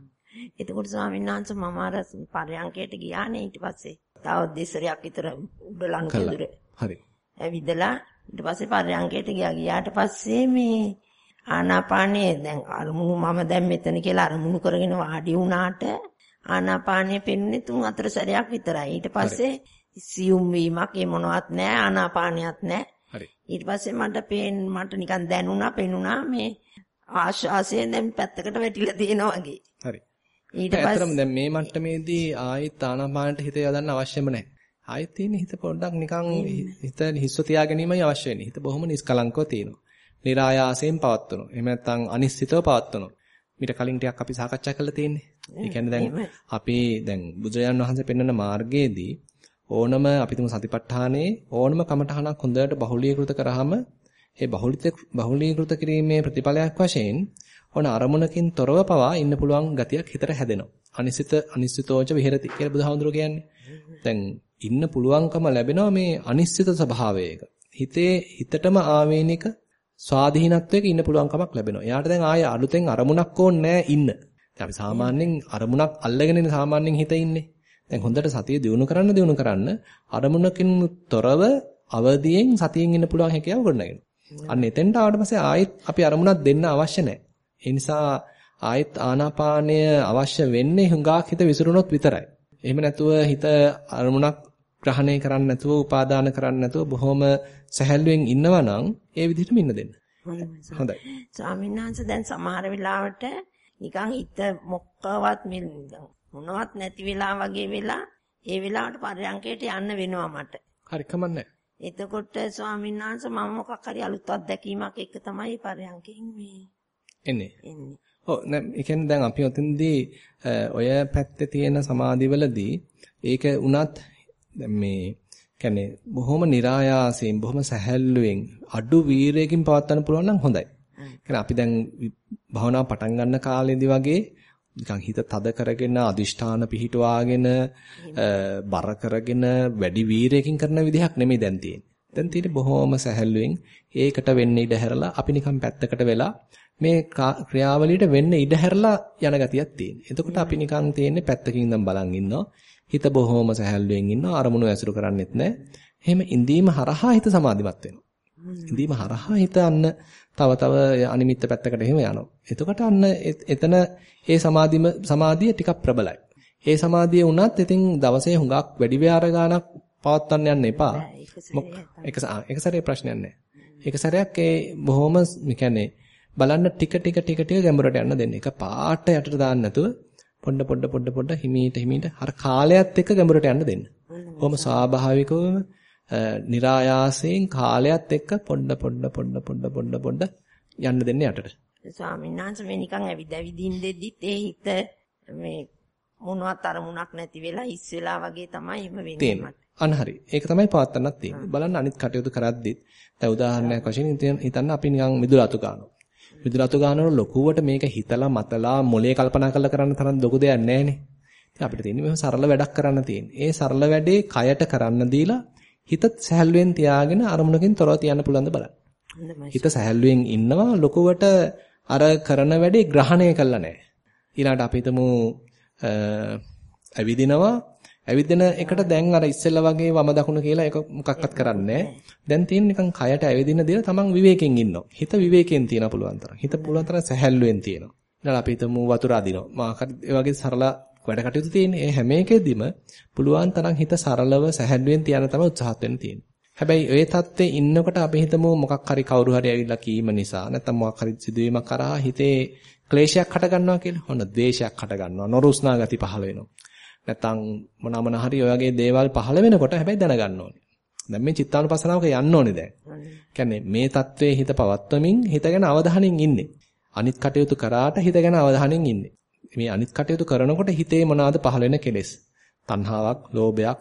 එතකොට ස්වාමීන් වහන්සේ මම අර පරයන්කයට ගියානේ ඊට පස්සේ. තව දෙසරයක් විතර උඩ ලනු කෙදුරේ. හරි. ඇවිදලා ඊට පස්සේ පරයන්කයට ගියා. ගියාට පස්සේ මේ ආනාපානයේ දැන් අරමුණු මම දැන් මෙතන කියලා අරමුණු කරගෙන වාඩි වුණාට ආනාපානයේ පෙන්නේ තුන් හතර සැරයක් විතරයි. ඊට පස්සේ සියුම් වීමක් ඒ මොනවත් නැහැ ආනාපානියක් නැහැ. හරි. ඊට පස්සේ මට පේන මට නිකන් දැනුණා පෙනුණා මේ ආශ්වාසයෙන් දැන් පැත්තකට වැටිලා තියෙනවා වගේ. හරි. ඊට පස්සේ දැන් මේ මට්ටමේදී ආයෙත් ආනාපානට හිත යොදන්න අවශ්‍යම නැහැ. ආයෙත් තියෙන හිත පොඩ්ඩක් නිකන් හිත හිස්ව තියා ගැනීමයි අවශ්‍ය වෙන්නේ. හිත බොහොම නිස්කලංකව තියෙනවා. નિરાයාසයෙන් පවත්වනවා. එහෙම නැත්නම් අනිශ්චිතව පවත්වනවා. මීට කලින් ටිකක් අපි සාකච්ඡා කරලා තියෙන්නේ. ඒ කියන්නේ දැන් අපේ දැන් බුදුරජාන් වහන්සේ පෙන්වන මාර්ගයේදී ඕනම අපිටම සතිපට්ඨානේ ඕනම කමඨහනක් හොඳට බහුලීකృత කරාම ඒ බහුලිත බහුලීකృత කිරීමේ ප්‍රතිඵලයක් වශයෙන් ඕන අරමුණකින් තොරව පවා ඉන්න පුළුවන් ගතියක් හිතට හැදෙනවා. අනිසිත අනිසිතෝච විහෙරති කියලා බුදුහාමුදුරුවෝ කියන්නේ. දැන් ඉන්න පුළුවන්කම ලැබෙනවා මේ අනිශ්චිත ස්වභාවයක. හිතේ හිතටම ආවේනික ස්වාධීනත්වයක ඉන්න පුළුවන් කමක් ලැබෙනවා. එයාට දැන් ආයෙ අලුතෙන් අරමුණක් ඕනේ ඉන්න. දැන් අපි සාමාන්‍යයෙන් අරමුණක් අල්ලගෙන ඉන්නේ සාමාන්‍යයෙන් හිත ඉන්නේ. දැන් හොඳට සතිය දිනු කරන්න දිනු කරන්න අරමුණකින් තොරව අවදියෙන් සතියෙන් ඉන්න පුළුවන් හැකියාව ගොඩනගෙනවා. අන්න එතෙන්ට ආවට පස්සේ ආයෙත් අපි අරමුණක් දෙන්න අවශ්‍ය නැහැ. ඒ නිසා ආයෙත් ආනාපානය අවශ්‍ය වෙන්නේ හුඟක් හිත විසිරුණොත් විතරයි. එහෙම නැතුව හිත අරමුණක් ග්‍රහණය කරන්නේ නැතුව උපාදාන කරන්නේ නැතුව බොහොම සැහැල්ලුවෙන් ඉන්නවා නම් ඒ විදිහටම ඉන්න දෙන්න. හොඳයි. ස්වාමීන් වහන්සේ දැන් සමහර වෙලාවට නිකන් හිත මොකවත් මොනවත් නැති වෙලා වගේ වෙලා ඒ වෙලාවට පරයන්කයට යන්න වෙනවා මට. හරි කමන්නේ. එතකොට ස්වාමීන් වහන්සේ මම මොකක් හරි අලුත් අත්දැකීමක් එක්ක තමයි පරයන්කෙන් මේ එන්නේ. එන්නේ. ඔව් නෑ ඒ කියන්නේ දැන් අපි ඔතෙන්දී ඔය පැත්තේ තියෙන සමාධිවලදී ඒක උනත් මේ කියන්නේ බොහොම નિરાයාසයෙන් බොහොම සැහැල්ලුවෙන් අඩු වීරයකින් පවත්වන්න පුළුවන් නම් හොඳයි. කියන්නේ අපි දැන් භවනා පටන් ගන්න කාලේදී වගේ නිකන් හිත තද කරගෙන අදිෂ්ඨාන පිහිටුවාගෙන බර කරගෙන වැඩි වීරයකින් කරන විදිහක් නෙමෙයි දැන් තියෙන්නේ. දැන් තියෙන්නේ බොහොම සැහැල්ලුවෙන් ඒකට වෙන්න ඉඩ හැරලා අපි නිකන් පැත්තකට වෙලා මේ ක්‍රියාවලියට වෙන්න ඉඩ හැරලා යන ගතියක් තියෙනවා. එතකොට අපි නිකන් තියෙන්නේ පැත්තකින් ඉඳන් බලන් ඉන්නවා. හිත බොහොම සැහැල්ලුවෙන් ඉන්නවා. අරමුණු ඇසුරු කරන්නෙත් නැහැ. එහෙම ඉඳීම හරහා හිත සමාධිමත් වෙනවා. ඉඳීම හරහා හිත අන්න තව තව අනිමිත්ත පැත්තකට එහෙම යනවා. එතකොට අන්න එතන ඒ සමාධිම සමාධිය ටිකක් ප්‍රබලයි. ඒ සමාධිය වුණත් ඉතින් දවසේ හුඟක් වැඩි ව්‍යාර ගානක් පවත්වන්න යන්න එපා. එක එක සැරේ ප්‍රශ්නයක් නැහැ. එක සැරයක් ඒ බොහොම කියන්නේ බලන්න ටික ටික ටික ටික ගැඹුරට යන්න දෙන්න. එක පාට යටට දාන්න නැතුව පොඩ පොඩ පොඩ පොඩ හිමීට හිමීට අර කාලයත් එක්ක ගැඹුරට යන්න දෙන්න. කොහොම ස්වාභාවිකවම નિરાයාසයෙන් කාලයත් එක්ක පොඩ පොඩ පොඩ පොඩ පොඩ පොඩ යන්න දෙන්න යටට. ස්වාමීන් වහන්සේ මේ නිකන් ඇවිද ඇවිදින් දෙද්දිත් ඒ හිත මේ මොනවත් අරමුණක් නැති වෙලා හිස් වෙලා වගේ තමයි එම වෙන්නේ. අන්න හරි. ඒක තමයි පවත්තන්නක් තියෙන්නේ. බලන්න අනිත් කටයුතු කරද්දිත් දැන් උදාහරණයක් වශයෙන් හිතන්න අපි නිකන් මිදුල අතු ගන්නවා. මිදුල අතු ගන්නකොට ලොකුවට මේක හිතලා මතලා මොලේ කල්පනා කරලා කරන්න තරම් ලොකු දෙයක් නැහැනේ. ඉතින් අපිට තියෙන්නේ මෙහෙම සරල වැඩක් කරන්න තියෙන්නේ. ඒ සරල වැඩේ කයට කරන්න දීලා හිත සැහැල්ලුවෙන් තියාගෙන අරමුණකින් තොරව තියන්න පුළුවන්ද බලන්න. හිත සැහැල්ලුවෙන් ඉන්නවා ලොකුවට අර කරන වැඩේ ග්‍රහණය කළා නැහැ. ඊළඟට අපි හිතමු ඇවිදිනවා ඇවිදින එකට දැන් අර ඉස්සෙල්ලා වගේ වම දකුණ කියලා ඒක මොකක්වත් කරන්නේ දැන් තියෙන නිකන් කයට ඇවිදින දේ තමන් විවේකයෙන් ඉන්නවා. හිත විවේකයෙන් තියන පුළුවන් තරම්. හිත පුළුවන් තරම් සැහැල්ලුවෙන් තියෙනවා. ඊළඟ අපි හිතමු වතුර අදිනවා. මාකත් ඒ වගේ සරල වැඩ කටයුතු තියෙන්නේ. ඒ හැම එකෙදිම පුළුවන් තරම් හිත සරලව සැහැල්ලුවෙන් තියන තමයි උත්සාහත් වෙන්න තියෙන්නේ. හැබැයි ඔය தත්ත්වේ ඉන්නකොට අපි හිතමු මොකක් හරි කවුරු හරි ඇවිල්ලා කීම නිසා නැත්නම් මොකක් හරි සිදුවීමක් කරා හිතේ ක්ලේශයක් හට ගන්නවා කියලා. ඔන්න ද්වේෂයක් හට ගන්නවා. නොරුස්නා ගති පහළ වෙනවා. නැත්නම් මොනවා මොන හරි ඔය වගේ දේවල් පහළ වෙනකොට හැබැයි දැනගන්න ඕනේ. දැන් මේ චිත්තානුපස්සනාවක යන්න ඕනේ දැන්. කියන්නේ මේ தત્ත්වයේ හිත පවත්වමින් හිත ගැන අවධානයෙන් ඉන්නේ. අනිත් කටයුතු කරාට හිත ගැන අවධානයෙන් ඉන්නේ. මේ අනිත් කටයුතු කරනකොට හිතේ මොනවාද පහළ වෙන කෙලෙස්? තණ්හාවක්, ලෝභයක්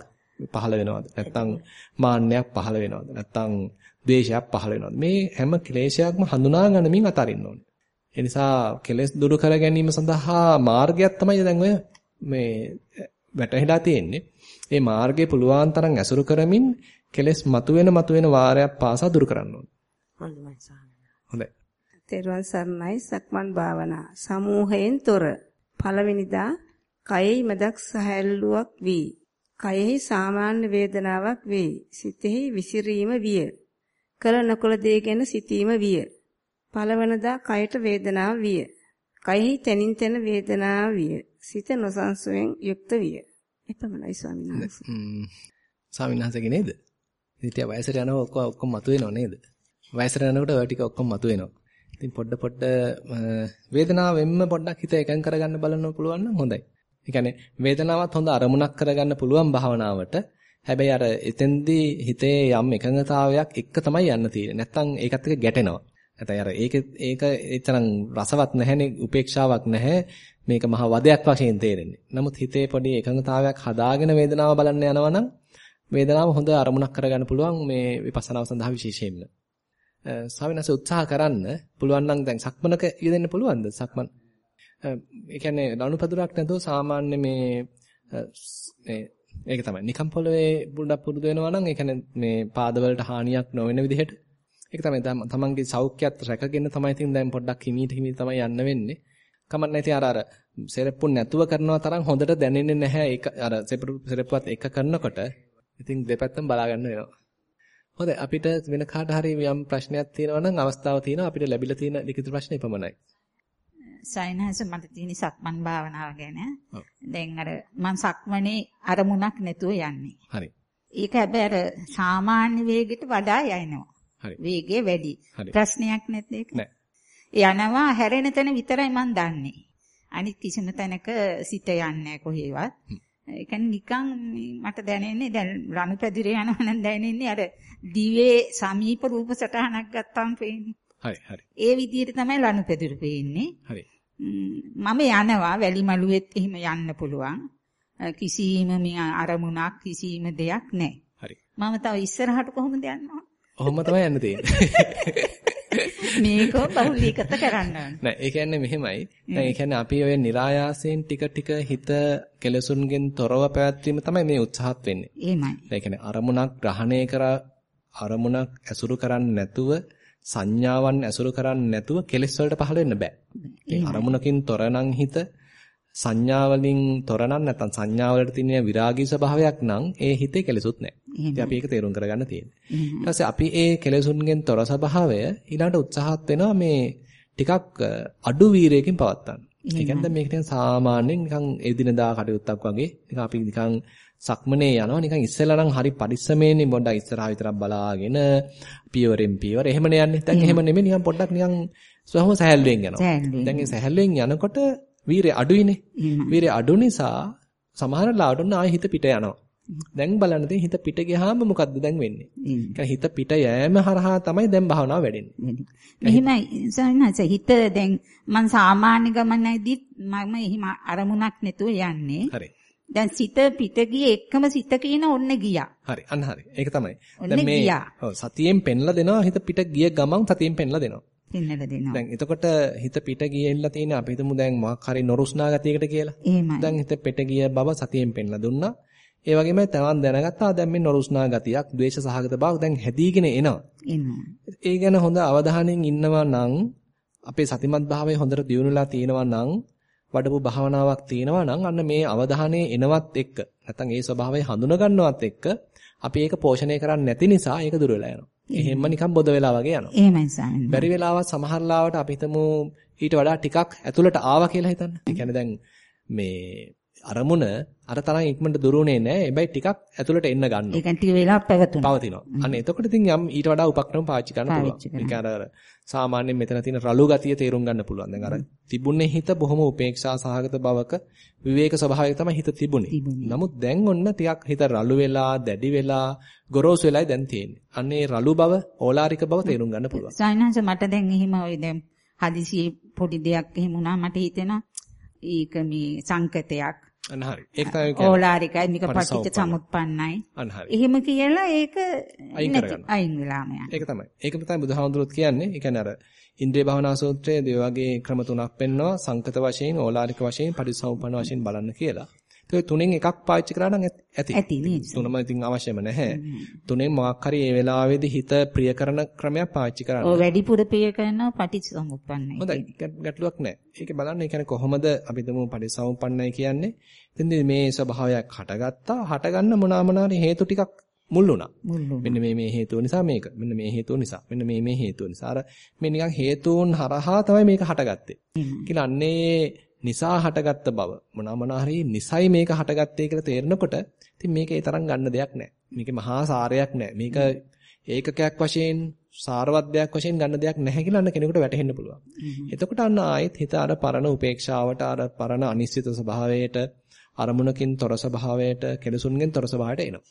පහළ වෙනවද? නැත්නම් මාන්නයක් පහළ වෙනවද? නැත්නම් ද්වේෂයක් පහළ වෙනවද? මේ හැම ක්ලේශයක්ම හඳුනා ගන්නමින් අතරින්න ඕනේ. ඒ නිසා කෙලෙස් දුරු කර ගැනීම සඳහා මාර්ගයක් තමයි දැන් ඔය මේ වැටහිලා තියෙන්නේ. මේ මාර්ගය පුළුවන් තරම් ඇසුරු කරමින් කෙලෙස් මතුවෙන මතුවෙන වාරයක් පාසා දුරු කරන්න ඕනේ. හොඳයි. තෙරුවන් සරණයි. සක්මන් භාවනා සමූහයෙන් තොර. පළවෙනිදා කයෙහි මදක් සහැල්ලුවක් වී කයෙහි සාමාන්‍ය වේදනාවක් වේ සිතෙහි විසිරීම විය. කල නොකල දේ ගැන සිතීම විය. පළවනදා කයට වේදනාව විය. කයෙහි තනින් තන වේදනාව විය සිත නොසන්සුවෙන් යුක්ත විය එපමණයි ස්වාමීන් වහන්සේ ස්වාමීන් වහන්සේගේ නේද ඉතින් වයසට යනකොට ඔක්කොම මතුවෙනව නේද වයසට යනකොට ඔය ටික ඔක්කොම මතුවෙනවා ඉතින් පොඩ පොඩ වේදනාවෙන්ම පොඩ්ඩක් හිත එකඟ කරගන්න බලන්න පුළුවන් නම් හොඳයි. ඒ කියන්නේ වේදනාවත් හොඳ අරමුණක් කරගන්න පුළුවන් භාවනාවට. හැබැයි අර එතෙන්දී හිතේ යම් එකඟතාවයක් එක්ක තමයි යන්න තියෙන්නේ. නැත්තම් ඒකත් එක්ක ගැටෙනවා. නැත්නම් අර ඒක ඒක එතරම් රසවත් නැහැනේ උපේක්ෂාවක් නැහැ. මේක මහ වදයක් වශයෙන් තේරෙන්නේ. නමුත් හිතේ පොඩි එකඟතාවයක් හදාගෙන වේදනාව බලන්න යනවා නම් වේදනාව හොඳ අරමුණක් කරගන්න පුළුවන් මේ විපස්සනාව සඳහා විශේෂයෙන්ම. ස්වාමිනාස උත්සාහ කරන්න පුළුවන් නම් දැන් සක්මනක යෙදෙන්න පුළුවන්ද? සක්මන්. ඒ කියන්නේ ලණුපදුරක් නැතුව සාමාන්‍ය මේ මේ ඒක තමයි. නිකම් පොළවේ බුඩක් පුරුදු වෙනවා නම් ඒ කියන්නේ මේ පාදවලට හානියක් නොවන විදිහට. ඒක තමයි තමන්ගේ සෞඛ්‍යයත් රැකගෙන තමයි ඉතින් දැන් පොඩ්ඩක් හිමීට හිමීට තමයි යන්න වෙන්නේ. කමක් නැති අර අර සෙරප්පු නැතුව කරනවා තරම් හොඳට දැනෙන්නේ නැහැ ඒක අර සෙරප්පුවත් එක කරනකොට ඉතින් දෙපැත්තම බලා ගන්න වෙනවා හොඳයි අපිට වෙන කාට හරි යම් ප්‍රශ්නයක් තියෙනවා නම් අවස්ථාව තියෙනවා අපිට ලැබිලා තියෙන ලිඛිත ප්‍රශ්න එපමණයි. සයින්හස මට තියෙන සක්මන් භාවනාව ගැන. දැන් අර මං සක්මනේ අරමුණක් නැතුව යන්නේ. හරි. ඒක හැබැයි අර සාමාන්‍ය වේගයට වඩා යනවා. හරි. වේගය වැඩි. ප්‍රශ්නයක් නැද්ද ඒක? නෑ. යනවා හැරෙන තැන විතරයි මං දන්නේ. අනිත් කිසිම තැනක සිත යන්නේ කොහේවත්. ඒ කියන්නේ නිකන් මට දැනෙන්නේ දැන් රණපැදිරේ යනවා නම් දැනෙන්නේ අර දිවේ සමීප රූප සටහනක් ගත්තාම පේන්නේ. හරි හරි. ඒ විදිහට තමයි රණපැදිර පේන්නේ. හරි. මම යනවා වැලි මළුවෙත් එහෙම යන්න පුළුවන්. කිසිම මේ අරමුණක් කිසිම දෙයක් නැහැ. හරි. මම තව ඉස්සරහට කොහොමද යන්නේ? ඔහොම තමයි යන්න තියෙන්නේ. මේක බහුලීකත කරන්න ඕනේ. නෑ ඒ කියන්නේ මෙහෙමයි. දැන් ඒ කියන්නේ අපි ඔය નિરાයාසයෙන් ටික ටික හිත කෙලසුන්ගෙන් තොරව පැවැත්වීම තමයි මේ උත්සාහත් වෙන්නේ. එහෙමයි. ඒ කියන්නේ අරමුණක් ග්‍රහණය කර අරමුණක් ඇසුරු කරන්නේ නැතුව සංඥාවන් ඇසුරු කරන්නේ නැතුව කෙලෙස් වලට පහළ වෙන්න බෑ. ඒ අරමුණකින් තොරනම් හිත සංඥා වලින් තොර නම් නැත්නම් සංඥා වලට තියෙන විරාගී ස්වභාවයක් නම් ඒ හිතේ කෙලෙසුත් නැහැ. ඉතින් අපි ඒක තේරුම් කරගන්න තියෙන්නේ. ඊට පස්සේ අපි ඒ කෙලෙසුන්ගෙන් තොර ස්වභාවය ඊළඟට උත්සාහත් වෙනවා මේ ටිකක් අඩු වීරයකින් පවත්තන්න. ඒ කියන්නේ මේක නිකන් සාමාන්‍යයෙන් නිකන් එදිනදා කටයුත්තක් වගේ නිකන් අපි නිකන් සක්මනේ යනවා නිකන් ඉස්සෙල්ලා නම් හරි පරිස්සමෙන්නේ පොඩ්ඩක් ඉස්සරහා විතරක් බලාගෙන පියවරෙන් පියවර එහෙමනේ යන්නේ. දැන් එහෙම නෙමෙයි නිකන් පොඩ්ඩක් නිකන් සොහොම සහැල්ලුවෙන් යනවා. දැන් ඒ සහැල්ලුවෙන් යනකොට වීරය අඩුයිනේ. වීරය අඩු නිසා සමහර උන ආයෙ හිත පිට යනවා. දැන් බලන්න හිත පිට ගියාම මොකද්ද දැන් වෙන්නේ? ඒ හිත පිට යෑම හරහා තමයි දැන් භාවනාව වැඩෙන්නේ. එහෙමයි සන්නස හිත දැන් මම සාමාන්‍ය ගමනේදී මම එහිම අරමුණක් නැතුව යන්නේ. හරි. දැන් සිත පිට ගියේ එකම සිත කියන ඔන්න ගියා. හරි අන්න හරි. ඒක තමයි. දැන් මේ ඔව් සතියෙන් පෙන්ලා දෙනවා හිත පිට ගිය ගමන් සතියෙන් පෙන්ලා දෙනවා. පෙන්ලා දෙනවා. දැන් එතකොට හිත පිට ගියෙලා තියෙන අපි හිතමු දැන් මොකක් හරි නොරුස්නා ගතියකට කියලා. දැන් හිත පිට ගිය බව සතියෙන් පෙන්ලා දුන්නා. ඒ වගේම තවන් දැනගත්තා දැන් මේ නොරුස්නා ගතියක්, ද්වේෂ සහගත බවක් දැන් හැදීගෙන එනවා. එනවා. ඒ ගැන හොඳ අවධානයෙන් ඉන්නවා නම් අපේ සතිමත් භාවය හොඳට දියුණුලා තියෙනවා නම් වඩපු භාවනාවක් තියෙනවා නම් අන්න මේ අවධානයේ එනවත් එක්ක නැත්නම් ඒ ස්වභාවය හඳුනා ගන්නවත් එක්ක අපි ඒක පෝෂණය කරන්නේ නැති නිසා ඒක දුර වෙලා යනවා. එහෙම්ම නිකන් බොද වෙලා වගේ යනවා. එහෙමයි ස්වාමීනි. බැරි වෙලාවත් සමහර ලාවට අපි හිතමු ඊට වඩා ටිකක් ඇතුළට ආවා කියලා හිතන්න. ඒ කියන්නේ දැන් මේ අරමුණ අර තරම් ඉක්මනට දුරුුනේ නැහැ. හැබැයි ටිකක් ඇතුළට එන්න ගන්නවා. ඒ කියන්නේ ටික වෙලා පැවතුණා. පවතිනවා. අන්න එතකොට ඉතින් යම් ඊට වඩා උපක්‍රම පාවිච්චි කරන්න පුළුවන්. ඒක අර සාමාන්‍යයෙන් මෙතන තියෙන රළු ගතිය තේරුම් ගන්න පුළුවන්. දැන් අර තිබුණේ හිත බොහොම උපේක්ෂා සහගත බවක විවේක ස්වභාවයක තමයි හිත තිබුණේ. නමුත් දැන් ඔන්න ටිකක් හිත රළු වෙලා, දැඩි වෙලා, ගොරෝසු වෙලායි දැන් තියෙන්නේ. අන්න ඒ රළු බව, ඕලාරික බව තේරුම් ගන්න පුළුවන්. සායනංශ මට දැන් එහෙම ඔය දැන් හදිසියේ පොඩි දෙයක් එහෙම වුණා මට හිතෙනවා ඒක මේ සංකතයක් අන්න හරි. ඒක තමයි කියන්නේ. ඕලාරිකයි මේක පටිච්ච සමුප්පන්නයි. අන්න හරි. එහෙම කියලා ඒක අයින් කරගන්න. අයින් වෙලාම යනවා. ඒක තමයි. ඒක තමයි බුදුහාමුදුරුවෝ කියන්නේ. ඒ කියන්නේ අර ඉන්ද්‍රිය භවනා සූත්‍රයේ දෙය වගේ ක්‍රම තුනක් පෙන්වනවා. සංකත වශයෙන්, ඕලාරික වශයෙන්, පටිච්චසමුප්පන්න වශයෙන් බලන්න කියලා. ඒ තුනෙන් එකක් පාවිච්චි කරා නම් ඇති. ඇති නේද? තුනම ඉතින් අවශ්‍යම නැහැ. තුනෙන් මොකක් හරි ඒ වෙලාවේදී හිත ප්‍රිය කරන ක්‍රමයක් පාවිච්චි කරන්න. ඔව් වැඩිපුර ප්‍රිය කරනවා පටිච්චසමුප්පන්නයි. හොඳයි. ගැටලුවක් නැහැ. ඒකේ බලන්න ඒ කියන්නේ කොහොමද අපි දමු පටිච්චසමුප්පන්නයි කියන්නේ. ඉතින් මේ ස්වභාවයක් හටගත්තා. හටගන්න මොනවා මොනවා හේතු ටිකක් මුල් වුණා. මෙන්න මේ මේ හේතුව නිසා මේක. මෙන්න මේ හේතුව නිසා. මෙන්න මේ මේ හේතුව නිසා. අර මේ නිකන් හේතුන් හරහා තමයි මේක හටගත්තේ. කියලා අන්නේ නිසා හටගත්ත බව හරි නිසයි මේක හටගත්තේ කියලා තේරෙනකොට ඉතින් මේක ඒ තරම් ගන්න දෙයක් නැහැ. මේකේ මහා සාරයක් නැහැ. මේක ඒකකයක් වශයෙන් සාරවත් දෙයක් වශයෙන් ගන්න දෙයක් නැහැ කියලා අන්න කෙනෙකුට වැටහෙන්න පුළුවන්. එතකොට අන්න ආයෙත් හිත අර පරණ උපේක්ෂාවට අර පරණ අනිශ්චිත ස්වභාවයට අරමුණකින් තොර ස්වභාවයට කෙලසුන්ගෙන් තොර ස්වභාවයට එනවා.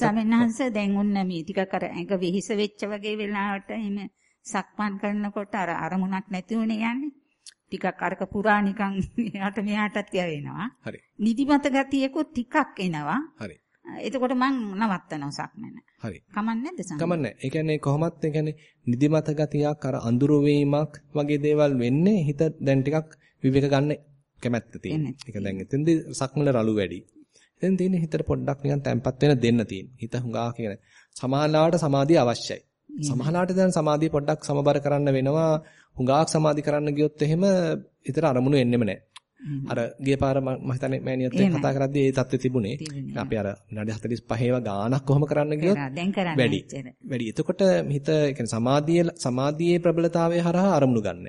සමෙන්හන්ස දැන් උන්න මේ ටිකක් අර ඇඟ වෙහිස වෙච්ච වගේ වෙලාවට එහෙම සක්මන් කරනකොට අර අරමුණක් නැතිවනේ යන්නේ. ටිකක් අරක පුරා නිකන් එහාට මෙහාටත් යවෙනවා. හරි. නිදිමත ගතියකුත් ටිකක් එනවා. හරි. එතකොට මං නවත්තනවා සක්මන. හරි. කමන්නේ නැද්ද සම්? කමන්නේ. ඒ කියන්නේ කොහොමත් ඒ කියන්නේ නිදිමත ගතියක් අර අඳුරු වීමක් වගේ දේවල් වෙන්නේ හිත දැන් ටිකක් විවේක ගන්න කැමැත්ත තියෙන. ඒක දැන් එතෙන්දී සක්මන රළු වැඩි. එතෙන් තියෙන හිතට පොඩ්ඩක් නිකන් තැම්පත් වෙන දෙන්න තියෙන. හිත හුඟා කියන. සමාහලාවට සමාධිය අවශ්‍යයි. සමහරලාට දැන් සමාධිය පොඩ්ඩක් සමබර කරන්න වෙනවා. හුඟාක් සමාධි කරන්න ගියොත් එහෙම ඊතර අරමුණු එන්නෙම නැහැ. අර ගිය පාර මම හිතන්නේ මෑණියත් එක්ක කතා කරද්දී ඒ தත්ත්වෙ තිබුණේ. අපි අර විනාඩි 45 ඒවා ගානක් කොහොම කරන්න ගියොත් වැඩි. වැඩි. එතකොට හිත කියන්නේ සමාධිය සමාධියේ ප්‍රබලතාවය හරහා අරමුණු ගන්න.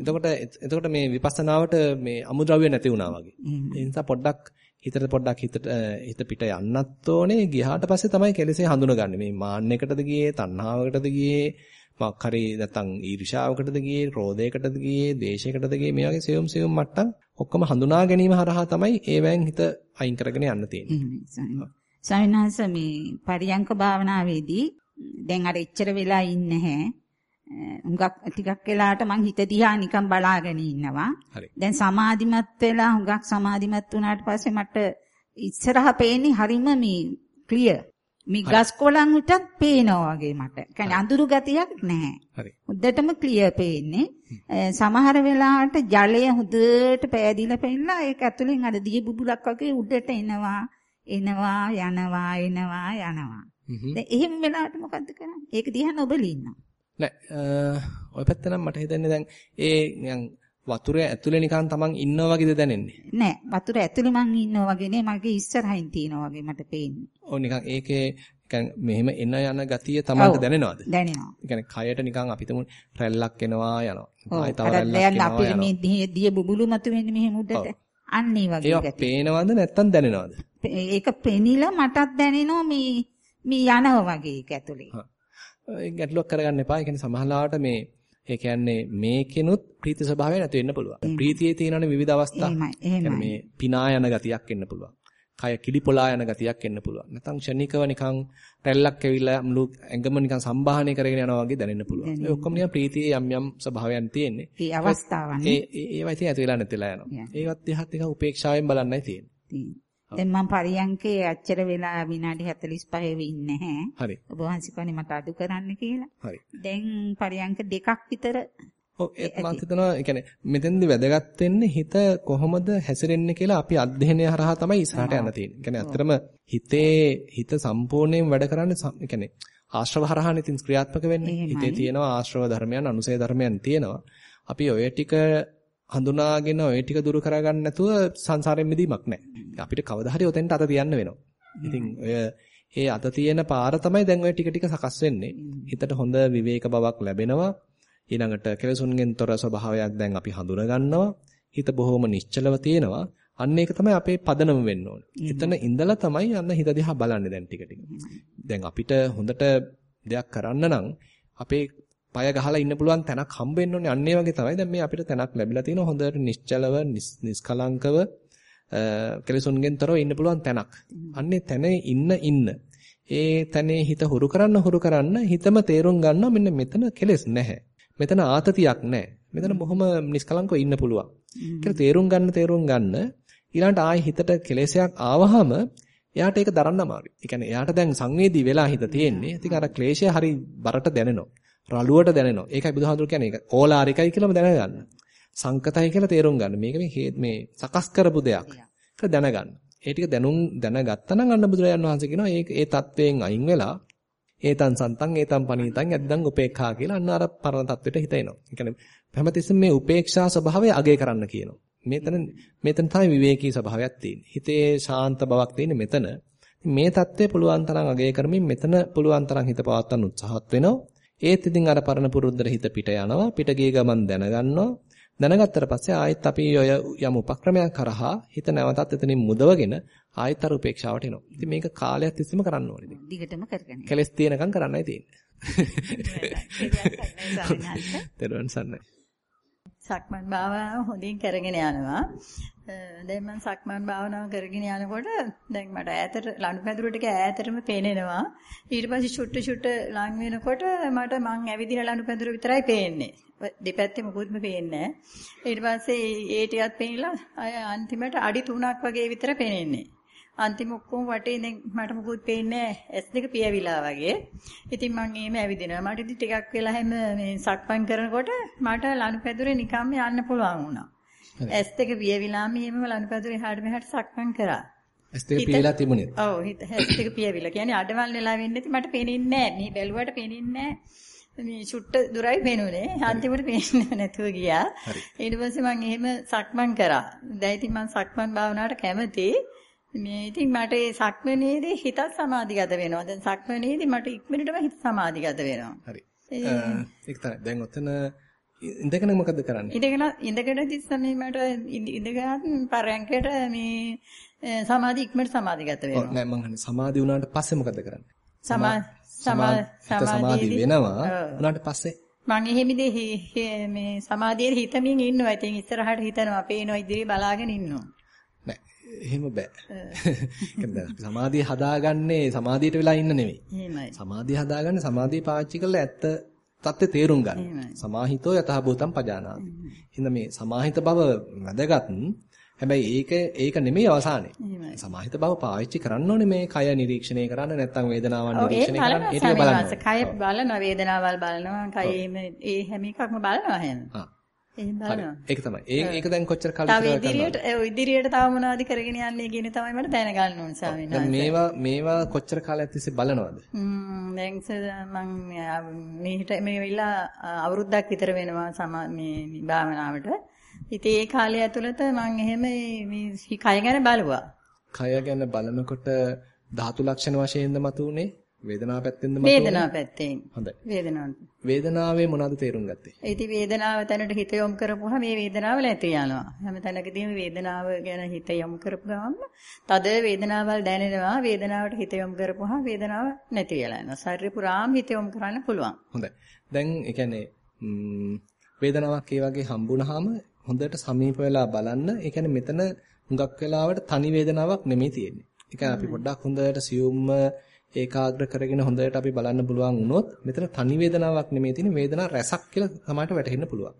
එතකොට එතකොට මේ විපස්සනාවට මේ අමුද්‍රව්‍ය නැති වුණා වගේ. ඒ නිසා පොඩ්ඩක් හිතට පොඩ්ඩක් හිතට හිත පිට යන්නත් ඕනේ. ගියාට පස්සේ තමයි කෙලෙසේ හඳුනගන්නේ. මේ මාන්නයකටද ගියේ, තණ්හාවකටද ගියේ, මොකක් හරි නැත්නම් ඊර්ෂාවකටද ගියේ, ක්‍රෝධයකටද ගියේ, ද්වේෂයකටද ගියේ මේ වගේ සියුම් සියුම් මට්ටම් ඔක්කොම හඳුනා ගැනීම හරහා තමයි ඒවෙන් හිත අයින් කරගෙන යන්න තියෙන්නේ. සවිනාස මේ පරියංක භාවනාවේදී දැන් අර එච්චර වෙලා ඉන්නේ නැහැ. හුඟක් ටිකක් වෙලාට මං හිත දිහා නිකන් බලාගෙන ඉන්නවා. දැන් සමාධිමත් වෙලා හුඟක් සමාධිමත් වුණාට පස්සේ මට ඉස්සරහා පේන්නේ හරිම මේ ක්ලියර්. මේ ගස් කොළන් විතරක් පේනවා වගේ මට. කියන්නේ අඳුරු ගතියක් නැහැ. හරි. හොඳටම ක්ලියර් පේන්නේ. සමහර වෙලාවට ජලය හොඳට පෑදිලා පෙන්නලා ඒක ඇතුලෙන් අර දිය බුබුලක් වගේ උඩට එනවා, එනවා, යනවා, එනවා, යනවා. දැන් එහෙම වෙලාවට මොකද්ද කරන්නේ? ඒක දිහා නොබලී ඉන්නවා. නෑ ඔය පැත්ත නම් මට හිතෙන්නේ දැන් ඒ නිකන් වතුරේ ඇතුලේ නිකන් තමන් ඉන්නා වගේද දැනෙන්නේ. නෑ වතුර ඇතුලේ මං ඉන්නවා වගේ නේ මගේ ඉස්සරහින් තියෙනවා වගේ මට පේන්නේ. ඔව් නිකන් ඒකේ නිකන් මෙහෙම එන යන ගතිය තමන්ට දැනෙනවද? දැනෙනවා. කියන්නේ කයට නිකන් අපි තුමු රැල්ලක් එනවා යනවා. ආයි තව රැල්ලක් එනවා අපිට මේ දිය බුබුලු මත වෙන්නේ මෙහෙම උඩට. අන්න ඒ වගේ ඒක පේනවද නැත්තම් දැනෙනවද? ඒක පෙනිලා මටත් දැනෙනවා මේ මේ යනවා වගේ ඒක ඇතුලේ. ගැටලුවක් කරගන්න එපා. ඒ කියන්නේ සමහරවිට මේ ඒ කියන්නේ මේකෙනුත් ප්‍රීති ස්වභාවය නැති වෙන්න පුළුවන්. ප්‍රීතියේ තියෙනනේ විවිධ අවස්ථා. එහෙමයි. මේ පිනා යන ගතියක් එන්න පුළුවන්. කය කිලිපොලා යන ගතියක් එන්න පුළුවන්. නැත්නම් ක්ෂණිකව නිකන් රැල්ලක් ඇවිල්ලා මුළු ඇඟම නිකන් සම්බාහනය කරගෙන යනවා වගේ දැනෙන්න පුළුවන්. ඒ ඔක්කොම නිකන් ප්‍රීතියේ යම් යම් ස්වභාවයන් තියෙන්නේ. ඒ අවස්ථාවන්. ඒ ඒවා ඉතින් ඇති වෙලා නැතිලා යනවා. ඒවත් දිහත් නිකන් උපේක්ෂාවෙන් බලන්නයි තියෙන්නේ. දැන් මම පරියන්කේ අච්චර වෙලා විනාඩි 45 ඉන්නේ නැහැ. හරි. ඔබ වහන්සේ මට අඩු කරන්න කියලා. හරි. දැන් පරියන්ක දෙකක් විතර ඔව් ඒත් මම හිතනවා ඒ කියන්නේ මෙතෙන්දි වැදගත් වෙන්නේ හිත කොහොමද හැසිරෙන්නේ කියලා අපි අධ්‍යයනය හරහා තමයි ඉස්සරහට යන්න තියෙන්නේ. ඒ කියන්නේ ඇත්තටම හිතේ හිත සම්පූර්ණයෙන් වැඩ කරන්නේ ඒ කියන්නේ ආශ්‍රව හරහානේ තින් ක්‍රියාත්මක වෙන්නේ. හිතේ තියෙනවා ආශ්‍රව ධර්මයන්, අනුසය ධර්මයන් තියෙනවා. අපි ඔය ටික හඳුනාගෙන ඔය ටික දුරු කරගන්න නැතුව සංසාරයෙන් මිදීමක් නැහැ. අපිට කවදා හරි ඔතෙන්ට අත තියන්න වෙනවා. ඉතින් ඔය ඒ අත තියෙන පාර තමයි දැන් ඔය ටික ටික සකස් වෙන්නේ. හිතට හොඳ විවේක බවක් ලැබෙනවා. ඊළඟට කෙලසුන්ගෙන් තොර ස්වභාවයක් දැන් අපි හඳුනා ගන්නවා. හිත බොහොම නිශ්චලව තියෙනවා. අන්න ඒක තමයි අපේ පදනම වෙන්න ඕනේ. එතන ඉඳලා තමයි අන්න හිත දිහා බලන්නේ දැන් ටික ටික. දැන් අපිට හොඳට දෙයක් කරන්න නම් අපේ පය ගහලා ඉන්න පුළුවන් තැනක් හම්බ වෙන්න ඕනේ. අන්න ඒ වගේ තමයි දැන් මේ අපිට තැනක් ලැබිලා තියෙනවා හොඳට නිශ්චලව නිස්කලංකව කෙලසුන්ගෙන් තොරව ඉන්න පුළුවන් තැනක්. අන්නේ තැනේ ඉන්න ඉන්න ඒ තැනේ හිත හුරු කරන්න හුරු කරන්න හිතම තේරුම් ගන්නවා මෙන්න මෙතන කෙලස් නැහැ. මෙතන ආතතියක් නැහැ. මෙතන බොහොම නිස්කලංකව ඉන්න පුළුවන්. කියලා තේරුම් ගන්න තේරුම් ගන්න ඊළඟට ආයි හිතට කෙලෙසයක් ආවහම එයාට ඒක දරන්න අමාරුයි. ඒ කියන්නේ එයාට දැන් සංවේදී වෙලා හිත තියෙන්නේ. ඉතින් අර ක්ලේශය හරි බරට දැනෙනවා. රළුවට දැනෙනවා. ඒකයි බුදුහාඳුර කියන්නේ ඒක. ඕලාරිකයි කියලාම දැනගන්න. සංකතයි කියලා තේරුම් ගන්න. මේක මේ මේ සකස් කරපු දෙයක්. ඒක දැනගන්න. ඒ ටික දැනුම් දැනගත්තා නම් අන්න බුදුරජාණන් වහන්සේ කියනවා ඒ ඒ தත්වයෙන් අයින් වෙලා ඒතන් සන්තන් ඒතන් පනීතන් ඇද්දන් උපේක්ඛා කියලා අන්න අර පරණ தත්වෙට හිත එනවා. ඒ කියන්නේ හැමතිස්සෙම මේ උපේක්ෂා ස්වභාවය අගය කරන්න කියනවා. මෙතන මෙතන තමයි විවේකී ස්වභාවයක් තියෙන්නේ. හිතේ ශාන්ත බවක් තියෙන්නේ මෙතන. මේ தත්ත්වය පුළුවන් තරම් අගය කරමින් මෙතන පුළුවන් තරම් හිත පවත්වන්න උත්සාහත් වෙනවා. ඒත් ඉතින් අර පරණ පුරුද්දට හිත පිට යනවා. පිට ගිය ගමන් දැනගන්නවා. දැනගත්තට පස්සේ ආයෙත් අපි ඔය යම් උපක්‍රමයක් කරහා හිත නැවතත් එතනින් මුදවගෙන ආයෙත් අර උපේක්ෂාවට එනවා. ඉතින් මේක කාලයක් තිස්සෙම කරන්න ඕනේ ඉතින්. දිගටම කරගෙන. කෙලස් තියෙනකම් කරන්නයි තියෙන්නේ. සක්මන් භාවනාව හොඳින් කරගෙන යනවා. දැන් මම සක්මන් භාවනාව කරගෙන යනකොට දැන් මට ඈතට ලනුපැදුර ටික ඈතටම පේනෙනවා. ඊට පස්සේ චුට්ට චුට්ට ලං වෙනකොට මට මං ඇවිදින ලනුපැදුර විතරයි පේන්නේ. දෙපැත්තේ මොකුත්ම පේන්නේ ඊට පස්සේ ඒ ටිකත් පේනලා අන්තිමට අඩි 3ක් වගේ විතර පේන්නේ. අන්තිම ඔක්කොම වටේ දැන් මට මොකුත් පේන්නේ ඇස් දෙක පියවිලා වගේ. ඉතින් මං එහෙම ඇවිදිනවා. මට ඉතින් ටිකක් වෙලා හැම මේ සක්පන් කරනකොට මට ලනුපැදුරේ නිකම්ම යන්න පුළුවන් වුණා. ඇස් දෙක පියවිලා මෙහෙම ලනුපැදුරේ එහාට මෙහාට සක්මන් කරා. ඇස් දෙක පියවිලා තිබුණේ. ඔව් ඇස් දෙක පියවිලා. කියන්නේ අඩවල් වෙලා වෙන්නේ නැති මට පේනින්නේ නැහැ. මේ බැලුවට පේනින්නේ නැහැ. මේ චුට්ට දුරයි පේනුනේ. අන්තිමට පේන්නේ නැතුව ගියා. ඊට පස්සේ මම එහෙම සක්මන් කරා. දැන් ඉතින් මම සක්මන් භාවනාවට කැමතියි. මේ ඉතින් මට ඒ සක්මනේදී හිතත් සමාධිගත වෙනවා. දැන් සක්මනේදී මට ඉක්මනටම හිත සමාධිගත වෙනවා. හරි. ඒක තමයි. දැන් ඔතන ඉඳගෙන මොකද කරන්නේ? ඉඳගෙන ඉඳගෙන තිස්සම මට ඉඳගෙන පරයන්කයට මේ සමාධි ඉක්මනට සමාධිගත වෙනවා. නෑ මං හන්නේ සමාධි වුණාට පස්සේ මොකද කරන්නේ? සමා සමාධි වෙනවා. උනාට පස්සේ මං එහෙමදී මේ සමාධියේ හිතමින් ඉන්නවා. ඉතින් ඉස්සරහට හිතනවා, පේනවා, ඉදිරිය බලාගෙන ඉන්නවා. එහෙම බෑ. කියන්නේ සමාධිය හදාගන්නේ සමාධියට වෙලා ඉන්න නෙමෙයි. එහෙමයි. සමාධිය හදාගන්නේ සමාධිය පාවිච්චි කරලා ඇත්ත தත්ත්වය තේරුම් ගන්න. සමාහිතෝ යතහ භූතම් පජානාති. හින්දා මේ සමාහිත බව වැදගත්. හැබැයි ඒක ඒක නෙමෙයි අවසානේ. සමාහිත බව පාවිච්චි කරන්න ඕනේ මේ කය නිරීක්ෂණය කරන්න නැත්නම් වේදනාවන් ඒක නිරීක්ෂණය කරන්න බලනවා ඒ ටික බලන්න. කය බලනවා වේදනාවල් බලනවා කයෙම ඒ හැම එකක්ම බලනවා හැම. ඒක තමයි. ඒ ඒක දැන් කොච්චර කාලෙ තව ඉස්සරහට ඉදිරියට ඔව් ඉදිරියට තව මොනවද කරගෙන යන්නේ කියන තමයි මට දැනගන්න ඕනේ ස්වාමීන් වහන්සේ. මේවා මේවා කොච්චර කාලයක් තිස්සේ බලනවද? ම්ම් දැන් මම මේකට මේ වෙලා අවුරුද්දක් විතර වෙනවා මේ භාවනාවට. ඉතින් ඒ කාලය ඇතුළත මම එහෙම මේ කය ගැන බලුවා. කය ගැන බලනකොට ධාතු ලක්ෂණ වශයෙන්ද මතුනේ? වේදනාව පැත්තෙන්ද මතුනේ? වේදනාව පැත්තෙන්. හොඳයි. වේදනාව. වේදනාවේ මොනවද තේරුම් ගත්තේ? ඉතින් වේදනාව තැනට හිත යොමු කරපුවා මේ වේදනාව නැති යනවා. හැම තැනකදීම වේදනාව ගැන හිත යොමු කරපු ගමන් තද වේදනාවල් දැනෙනවා. වේදනාවට හිත යොමු කරපුවා වේදනාව නැති වෙලා යනවා. ශරීර පුරාම හිත යොමු කරන්න පුළුවන්. හොඳයි. දැන් ඒ කියන්නේ වේදනාවක් ඒ වගේ හම්බුනහම හොඳට සමීප වෙලා බලන්න. ඒ කියන්නේ මෙතන හුඟක් වෙලාවට තනි වේදනාවක් නෙමෙයි තියෙන්නේ. ඒ කියන්නේ අපි පොඩ්ඩක් හොඳට සියුම්ම ඒකාග්‍ර කරගෙන හොඳට අපි බලන්න පුළුවන් වුණොත් මෙතන තනි වේදනාවක් නෙමෙයි තියෙන්නේ වේදනා රැසක් කියලා සමහරට වැටහෙන්න පුළුවන්.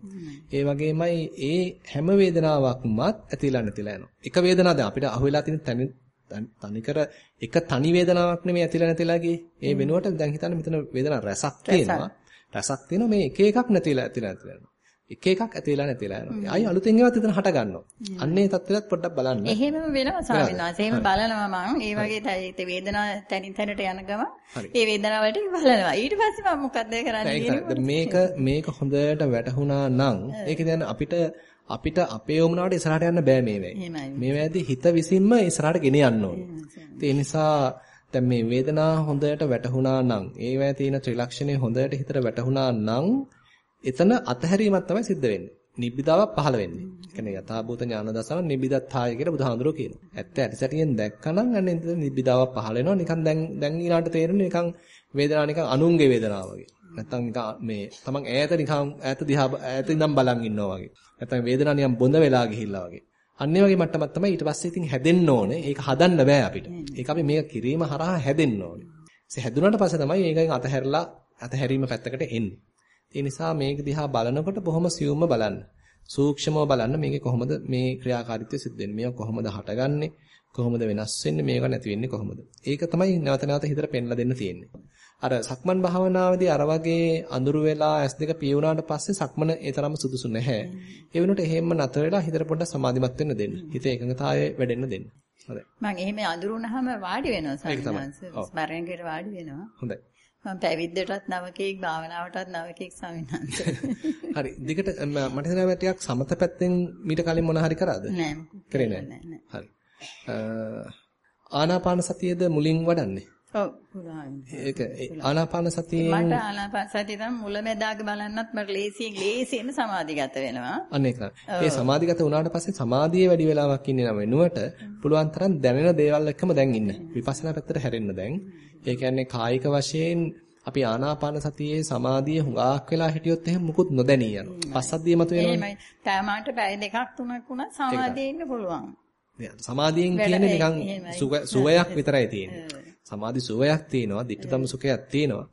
ඒ වගේමයි ඒ හැම වේදනාවක්මත් ඇතිලා නැතිලා යනවා. එක වේදනාවක් දැන් අපිට අහුවෙලා තියෙන තනි තනිකර එක තනි වේදනාවක් නෙමෙයි ඇතිලා නැතිලා ගියේ. ඒ වෙනුවට දැන් හිතන්න මෙතන වේදනා රැසක් තියෙනවා. රසක් තියෙනවා මේ එක එකක් නැතිලා ඇතිලා නැතිලා යනවා. එක එකක් ඇතිලා නැතිලා යනවා. ආයි අලුතෙන් ඒවත් එතන හට ගන්නවා. අන්නේ තත්ත්වයක් පොඩ්ඩක් බලන්න. එහෙමම වෙනවා ස්වාමීන් වහන්සේ. එහෙම බලනවා මම. ඒ වගේ තැයි වේදනාව තැනින් තැනට යන ගම ඒ වේදනාව වලට බලනවා. ඊට පස්සේ මම මොකද්ද කරන්නේ මේක මේක හොඳට වැටහුණා නම් ඒක කියන්නේ අපිට අපිට අපේ යොමුනාට ඉස්සරහට යන්න බෑ මේ වෙයි. මේ වෙද්දි හිත විසින්ම ඉස්සරහට ගෙන යන්න ඕනේ. ඒ නිසා දැන් මේ වේදනා හොඳට වැටහුණා නම් ඒවැය තියෙන ත්‍රිලක්ෂණේ හොඳට හිතට වැටහුණා නම් එතන අතහැරීමක් තමයි සිද්ධ වෙන්නේ. නිබ්බිදාවක් පහළ වෙන්නේ. ඒ කියන්නේ යථාභූත ඥාන දසන නිබ්බිදත්තාය කියලා බුදුහාඳුරෝ කියනවා. ඇත්ත ඇටසැටියෙන් දැක්කනම් අන්න එතන නිබ්බිදාවක් පහළ වෙනවා. නිකන් දැන් දැන් ඊළාට තේරෙන්නේ නිකන් වේදනාව නිකන් අනුන්ගේ වේදනාව වගේ. නැත්තම් නිකන් මේ තමන් ඈත නිකන් ඈත දිහා ඈත ඉඳන් බලන් ඉන්නවා වගේ. නැත්තම් වේදනාව නිකන් බොඳ වෙලා ගිහිල්ලා වගේ. අන්න ඒ වගේ මට්ටමක් තමයි ඊට පස්සේ ඉතින් හැදෙන්න ඕනේ. ඒක හදන්න බෑ අපිට. ඒක අපි මේක කිරීම හරහා හැදෙන්න ඕනේ. ඒ හැදුනට පස්සේ තමයි ඒකෙන් අතහැරලා අතහැරීම පැත්තකට එන්නේ. ඒ නිසා මේක දිහා බලනකොට බොහොම සියුම්ව බලන්න. සූක්ෂමව බලන්න මේකේ කොහොමද මේ ක්‍රියාකාරීත්වය සිද්ධ වෙන්නේ. මේක කොහොමද හටගන්නේ? කොහොමද වෙනස් වෙන්නේ? මේක නැති වෙන්නේ කොහොමද? ඒක තමයි නැවත නැවත හිතට පෙන්ලා දෙන්න තියෙන්නේ. අර සක්මන් භාවනාවේදී අර වගේ අඳුරු වෙලා S2 පිය වුණාට පස්සේ සක්මන ඒ තරම සුදුසු නැහැ. ඒ වෙනුවට එහෙම්ම නතර වෙලා හිතට පොඩ්ඩක් සමාධිමත් වෙන්න දෙන්න. හිතේ එකඟතාවය වැඩෙන්න දෙන්න. හොඳයි. මම එහෙම අඳුරුනහම වාඩි වෙනවා. සමිනාංශ. ඔව්. ස්මරණයකට වාඩි වෙනවා. හොඳයි. මම පැවිද්දටත් නවකෙක් භාවනාවටත් නවකෙක් සමිනාංශ. හරි. දිගට මට හිතෙනවා ටිකක් සමත පැත්තෙන් මීට කලින් මොන හරි කරාද? නෑ කරේ නෑ. හරි. ආනාපාන සතියද මුලින් වඩන්නේ? ඔව් පුළුවන්. ඒක ආනාපාන සතියෙන් මට ආනාපාන සතිය තමයි මුලැමැදාග බලන්නත් මට ලේසියෙන් ලේසියෙන් සමාධිගත වෙනවා. අන්න ඒක. ඒ සමාධිගත වුණාට පස්සේ සමාධියේ වැඩි වෙලාවක් ඉන්නේ නම් වෙනුවට පුළුවන් තරම් දැනෙන දේවල් එක්කම දැන් ඉන්න. විපස්සනා පැත්තට හැරෙන්න දැන්. ඒ කියන්නේ කායික වශයෙන් අපි ආනාපාන සතියේ සමාධිය හුඟක් වෙලා හිටියොත් එහෙම මුකුත් නොදැනී යනවා. පස්සද්ධිය මත වෙනවනේ. එහෙමයි. තෑමාට පැය දෙකක් තුනක් වුණත් සමාධියේ ඉන්න පුළුවන්. සමාධියෙන් කියන්නේ නිකන් සුවයක් විතරයි තියෙන්නේ. සමාධි සුවයක් තියෙනවා, ditthතම සුඛයක් තියෙනවා.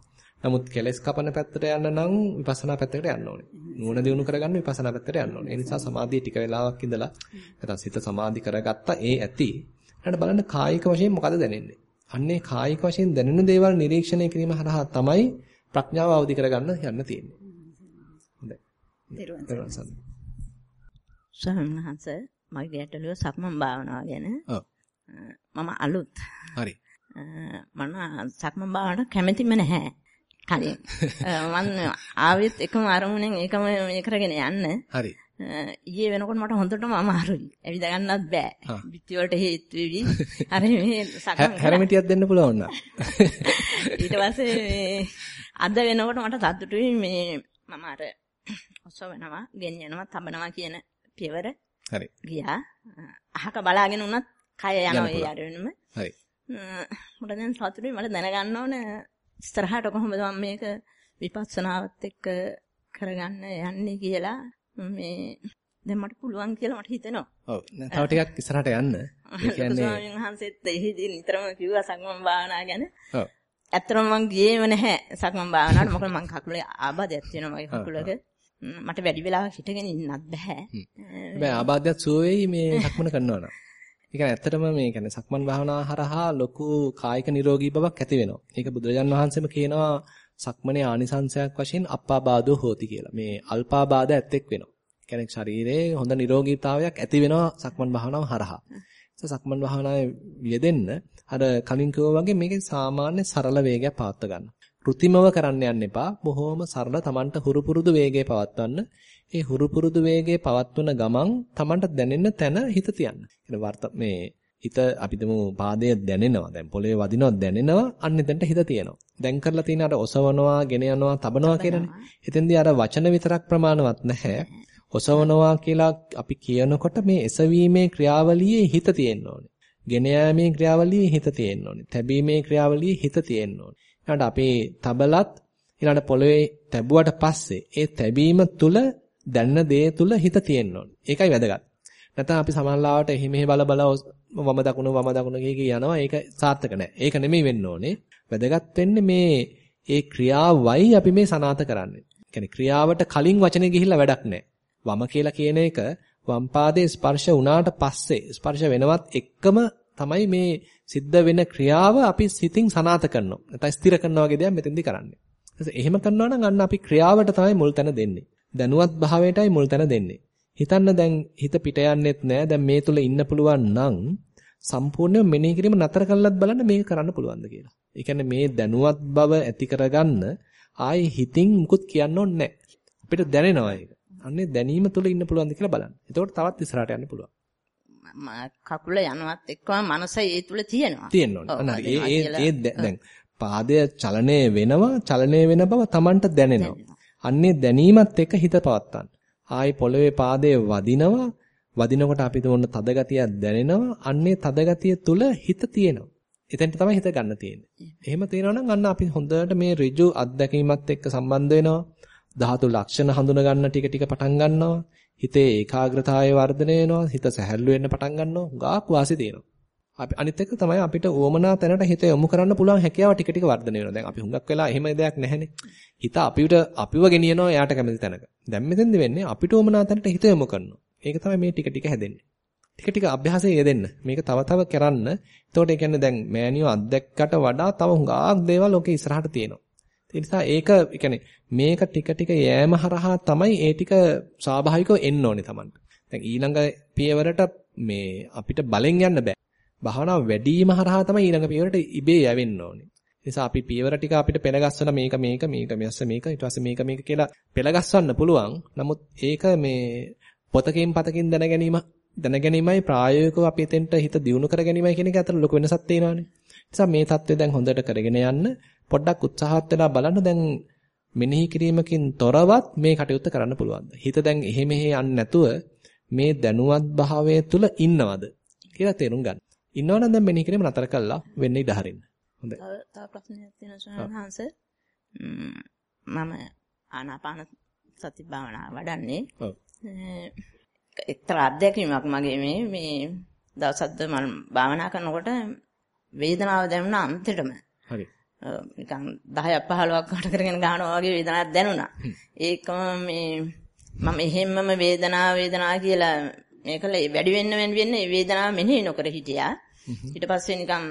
නමුත් කෙලස් කපන පැත්තට යන්න නම් විපස්සනා පැත්තකට යන්න ඕනේ. නුවණ දියුණු කරගන්න විපස්සනා පැත්තට යන්න ඕනේ. ඒ නිසා සමාධිය ටික වෙලාවක් ඉඳලා නැත්නම් සිත සමාධි කරගත්තා ඒ ඇති. ඊට බලන්න කායික වශයෙන් මොකද දැනෙන්නේ? අන්නේ කායික වශයෙන් දැනෙන දේවල් නිරීක්ෂණය කිරීම හරහා තමයි ප්‍රඥාව අවදි කරගන්න යන්න තියෙන්නේ. හොඳයි. සරණයි. ස්වාමීන් වහන්සේ මගේ ගැටලුව සක්මන් භාවනාව ගැන. ඔව්. මම අලුත්. හරි. මම සක්මන් භාවනාවට කැමැතිම නැහැ. කලින්. මම ආවෙත් එකම අරමුණෙන් ඒකම මේ කරගෙන යන්න. හරි. ඊයේ වෙනකොට මට හොඳටම අමාරුයි. ඇවිද ගන්නත් බෑ. පිටි වලට හේතු වෙවි. අර මේ සක්මන් කරා. හැරමිටියක් දෙන්න පුළුවන් නම්. ඊට පස්සේ මේ අද වෙනකොට මට සතුටුයි මේ මම අර ඔසවනවා, ගෙනියනවා, තබනවා කියන පියවර හරි. ගියා. අහක බලාගෙන උනත් කය යනවා ඒ. අරවෙනම. හරි. මට දැන් සතුටුයි මට දැනගන්න ඕන ඉස්සරහට කොහොමද මම මේක විපස්සනාවත් එක්ක කරගන්න යන්නේ කියලා මේ දැන් මට පුළුවන් කියලා මට හිතෙනවා. ඔව්. තව ටිකක් ඉස්සරහට යන්න. ඒ කියන්නේ ස්වාමීන් වහන්සේත් එහිදී නිතරම කිව්වා සංගම භාවනා ගැන. ඔව්. ඇත්තටම මං ගියේම නැහැ සක්මන් භාවනාවට. මොකද මං කකුලේ ආබාධයක් තියෙනවා මගේ කකුලක. මට වැඩි වෙලාවක් හිටගෙන ඉන්නත් බෑ. හැබැයි ආබාධයක් සුව වෙයි මේ සක්මන කරනවා නම්. ඒ කියන්නේ ඇත්තටම මේ කියන්නේ සක්මන් භාවනාව හරහා ලොකු කායික නිරෝගී බවක් ඇති වෙනවා. ඒක බුදුරජාන් වහන්සේම කියනවා සක්මනේ ආනිසංශයක් වශයෙන් අප්පාබාධෝ හෝති කියලා. මේ අල්පාබාධ ඇත්තෙක් වෙනවා. කියන්නේ ශරීරයේ හොඳ නිරෝගීතාවයක් ඇති වෙනවා සක්මන් භාවනාව හරහා. ඒ සක්මන් භාවනාවේ යෙදෙන්න අර කලින් කිව්වා වගේ මේකේ සාමාන්‍ය සරල වේගයක් පවත්වා ගන්න. કૃතිමව කරන්න යන්න එපා. බොහොම සරල Tamanට හුරු පුරුදු වේගය පවත්වන්න. ඒ හුරු පුරුදු වේගයේ පවත්වන ගමන් Tamanට දැනෙන්න තැන හිත තියන්න. වර්ත මේ හිත අපි දමු පාදයේ දැනෙනවා. දැන් පොළවේ වදිනවා දැනෙනවා. අන්න එතනට හිත තියෙනවා. දැන් කරලා තියෙන අර ඔසවනවා, ගෙන යනවා, තබනවා කියලානේ. එතෙන්දී අර වචන විතරක් ප්‍රමාණවත් නැහැ. ඔසවනවා කියලා අපි කියනකොට මේ එසවීමේ ක්‍රියාවලියේ හිත තියෙන්න ඕනේ. ගෙන යාමේ ක්‍රියාවලියේ හිත තියෙන්න ඕනේ. තැබීමේ ක්‍රියාවලියේ හිත තියෙන්න ඕනේ. ඊළඟට අපේ තබලත් ඊළඟට පොළවේ තැබුවට පස්සේ ඒ තැබීම තුල දැනන දේ තුල හිත තියෙන්න ඕනේ. ඒකයි වැදගත්. නැත්නම් අපි සමහරවිට එහි මෙහි බල බල වම දකුණ වම දකුණ කිය යනවා. ඒක සාර්ථක නැහැ. ඒක නෙමෙයි වෙන්න ඕනේ. වැදගත් වෙන්නේ මේ ඒ ක්‍රියාවයි අපි මේ සනාත කරන්නේ. කියන්නේ ක්‍රියාවට කලින් වචනේ ගිහිල්ලා වැඩක් නැහැ. වම කියලා කියන එක වම් පාදයේ ස්පර්ශ වුණාට පස්සේ ස්පර්ශ වෙනවත් එක්කම තමයි මේ සිද්ධ වෙන ක්‍රියාව අපි සිතින් සනාත කරනවා. නැත්නම් ස්ථිර කරනවා වගේ දෙයක් මෙතෙන්දී කරන්නේ. එහෙම කරනවා නම් අන්න අපි ක්‍රියාවට තමයි මුල් තැන දෙන්නේ. දැනුවත් භාවයටයි මුල් තැන දෙන්නේ. හිතන්න දැන් හිත පිට යන්නෙත් නෑ. දැන් මේ තුල ඉන්න පුළුවන් නම් සම්පූර්ණයෙන් මෙනෙහි කිරීම නතර කළත් බලන්න මේක කරන්න පුළුවන්ද කියලා. ඒ කියන්නේ මේ දැනුවත් බව ඇති කරගන්න ආයේ හිතින් මුකුත් කියන්න ඕනේ නෑ. අපිට දැනෙනවා ඒක. අන්නේ දැනීම තුල ඉන්න පුළුවන්ද කියලා බලන්න. එතකොට තවත් ඉස්සරහට යන්න පුළුවන්. කකුල යනවත් එක්කම මනස ඒ තුල තියෙනවා. තියෙනවා. ඒ ඒ දැන් පාදය චලනය වෙනවා චලනය වෙන බව Tamanට දැනෙනවා. අන්නේ දැනීමත් එක්ක හිත පවත්තන්න. ආයි පොළවේ පාදයේ වදිනවා වදිනකොට අපිට ඕන තද ගතියක් දැනෙනවා. අන්නේ තද ගතිය තුල හිත තියෙනවා. එතෙන්ට තමයි හිත ගන්න තියෙන්නේ. එහෙම තේරෙනවා නම් අන්න අපි හොඳට මේ ඍජු අත්දැකීමත් එක්ක සම්බන්ධ වෙනවා. ධාතු ලක්ෂණ හඳුන ගන්න ටික ටික පටන් ගන්නවා. හිතේ ඒකාග්‍රතාවය වර්ධනය වෙනවා. හිත සැහැල්ලු වෙන්න පටන් ගන්නවා. ගාක් වාසි තියෙනවා. අපි අනිත් එක තමයි අපිට ඕමනා තැනට හිත යොමු කරන්න පුළුවන් හැකියාව ටික ටික වර්ධනය වෙනවා. දැන් අපි හුඟක් වෙලා එහෙම දෙයක් නැහැනේ. හිත අපිට අපිව ගෙනියනවා එයාට කැමති තැනක. දැන් මෙතෙන්ද වෙන්නේ අපිට ඕමනා තැනට හිත යොමු කරනවා. ඒක තමයි මේ ටික ටික හැදෙන්නේ. ටික ටික අභ්‍යාසයේ යෙදෙන්න. මේක තව තව කරන්න. එතකොට ඒ කියන්නේ දැන් මෑනියෝ අත්දැක්කට වඩා තව හුඟක් දේවල් ලෝකේ ඉස්සරහට තියෙනවා. ඒ නිසා ඒක කියන්නේ මේක ටික ටික යෑම හරහා තමයි ඒ ටික ස්වාභාවිකව එන්න ඕනේ Tamanට. දැන් ඊළඟ පියවරට මේ අපිට බලෙන් යන්න බෑ. භාවනාව වැඩිම හරහා තමයි ඊළඟ පියවරට ඉබේ යවෙන්න ඕනේ. නිසා අපි පියවර ටික අපිට පෙළගස්සන මේක මේක මේක මෙස්ස මේක ඊට පස්සේ මේක මේක කියලා පෙළගස්සන්න පුළුවන්. නමුත් ඒක මේ පොතකින් පතකින් දැන ගැනීම දැන ගැනීමයි ප්‍රායෝගිකව අපි එතෙන්ට හිත දියුණු කර ගැනීමයි කියන එක අතර ලොකු වෙනසක් තියෙනවානේ. නිසා මේ தත්ත්වය දැන් හොඳට කරගෙන යන්න පොඩ්ඩක් උත්සාහත් වෙලා බලන්න දැන් මෙනෙහි කිරීමකින් තොරවත් මේ කටයුත්ත කරන්න පුළුවන්ද? හිත දැන් එහෙ මෙහෙ යන්නේ නැතුව මේ දැනුවත් භාවය තුල ඉන්නවද කියලා තේරුම් ගන්න. ඉන්නවනම් දැන් මෙනෙහි කිරීම නතර කළා වෙන්න ඉඩ හරින්න. හොඳයි. තව ප්‍රශ්නයක් තියෙනවා. මම ආනාපාන සති භාවනාව වඩන්නේ. ඔව්. එක්තරා අත්දැකීමක් මගේ මේ මේ දවසක්ද මම භාවනා කරනකොට වේදනාව දැනුණා අන්තිමටම. හරි. නිකන් 10ක් 15ක් වට කරගෙන ගන්නවා වගේ වේදනාවක් දැනුණා. ඒකම මේ මම එහෙම්මම වේදනාව වේදනාව කියලා මේකල වැඩි වෙන්න වෙන්න වෙන්න වේදනාව මෙනෙහි නොකර හිටියා. ඊට පස්සේ නිකන්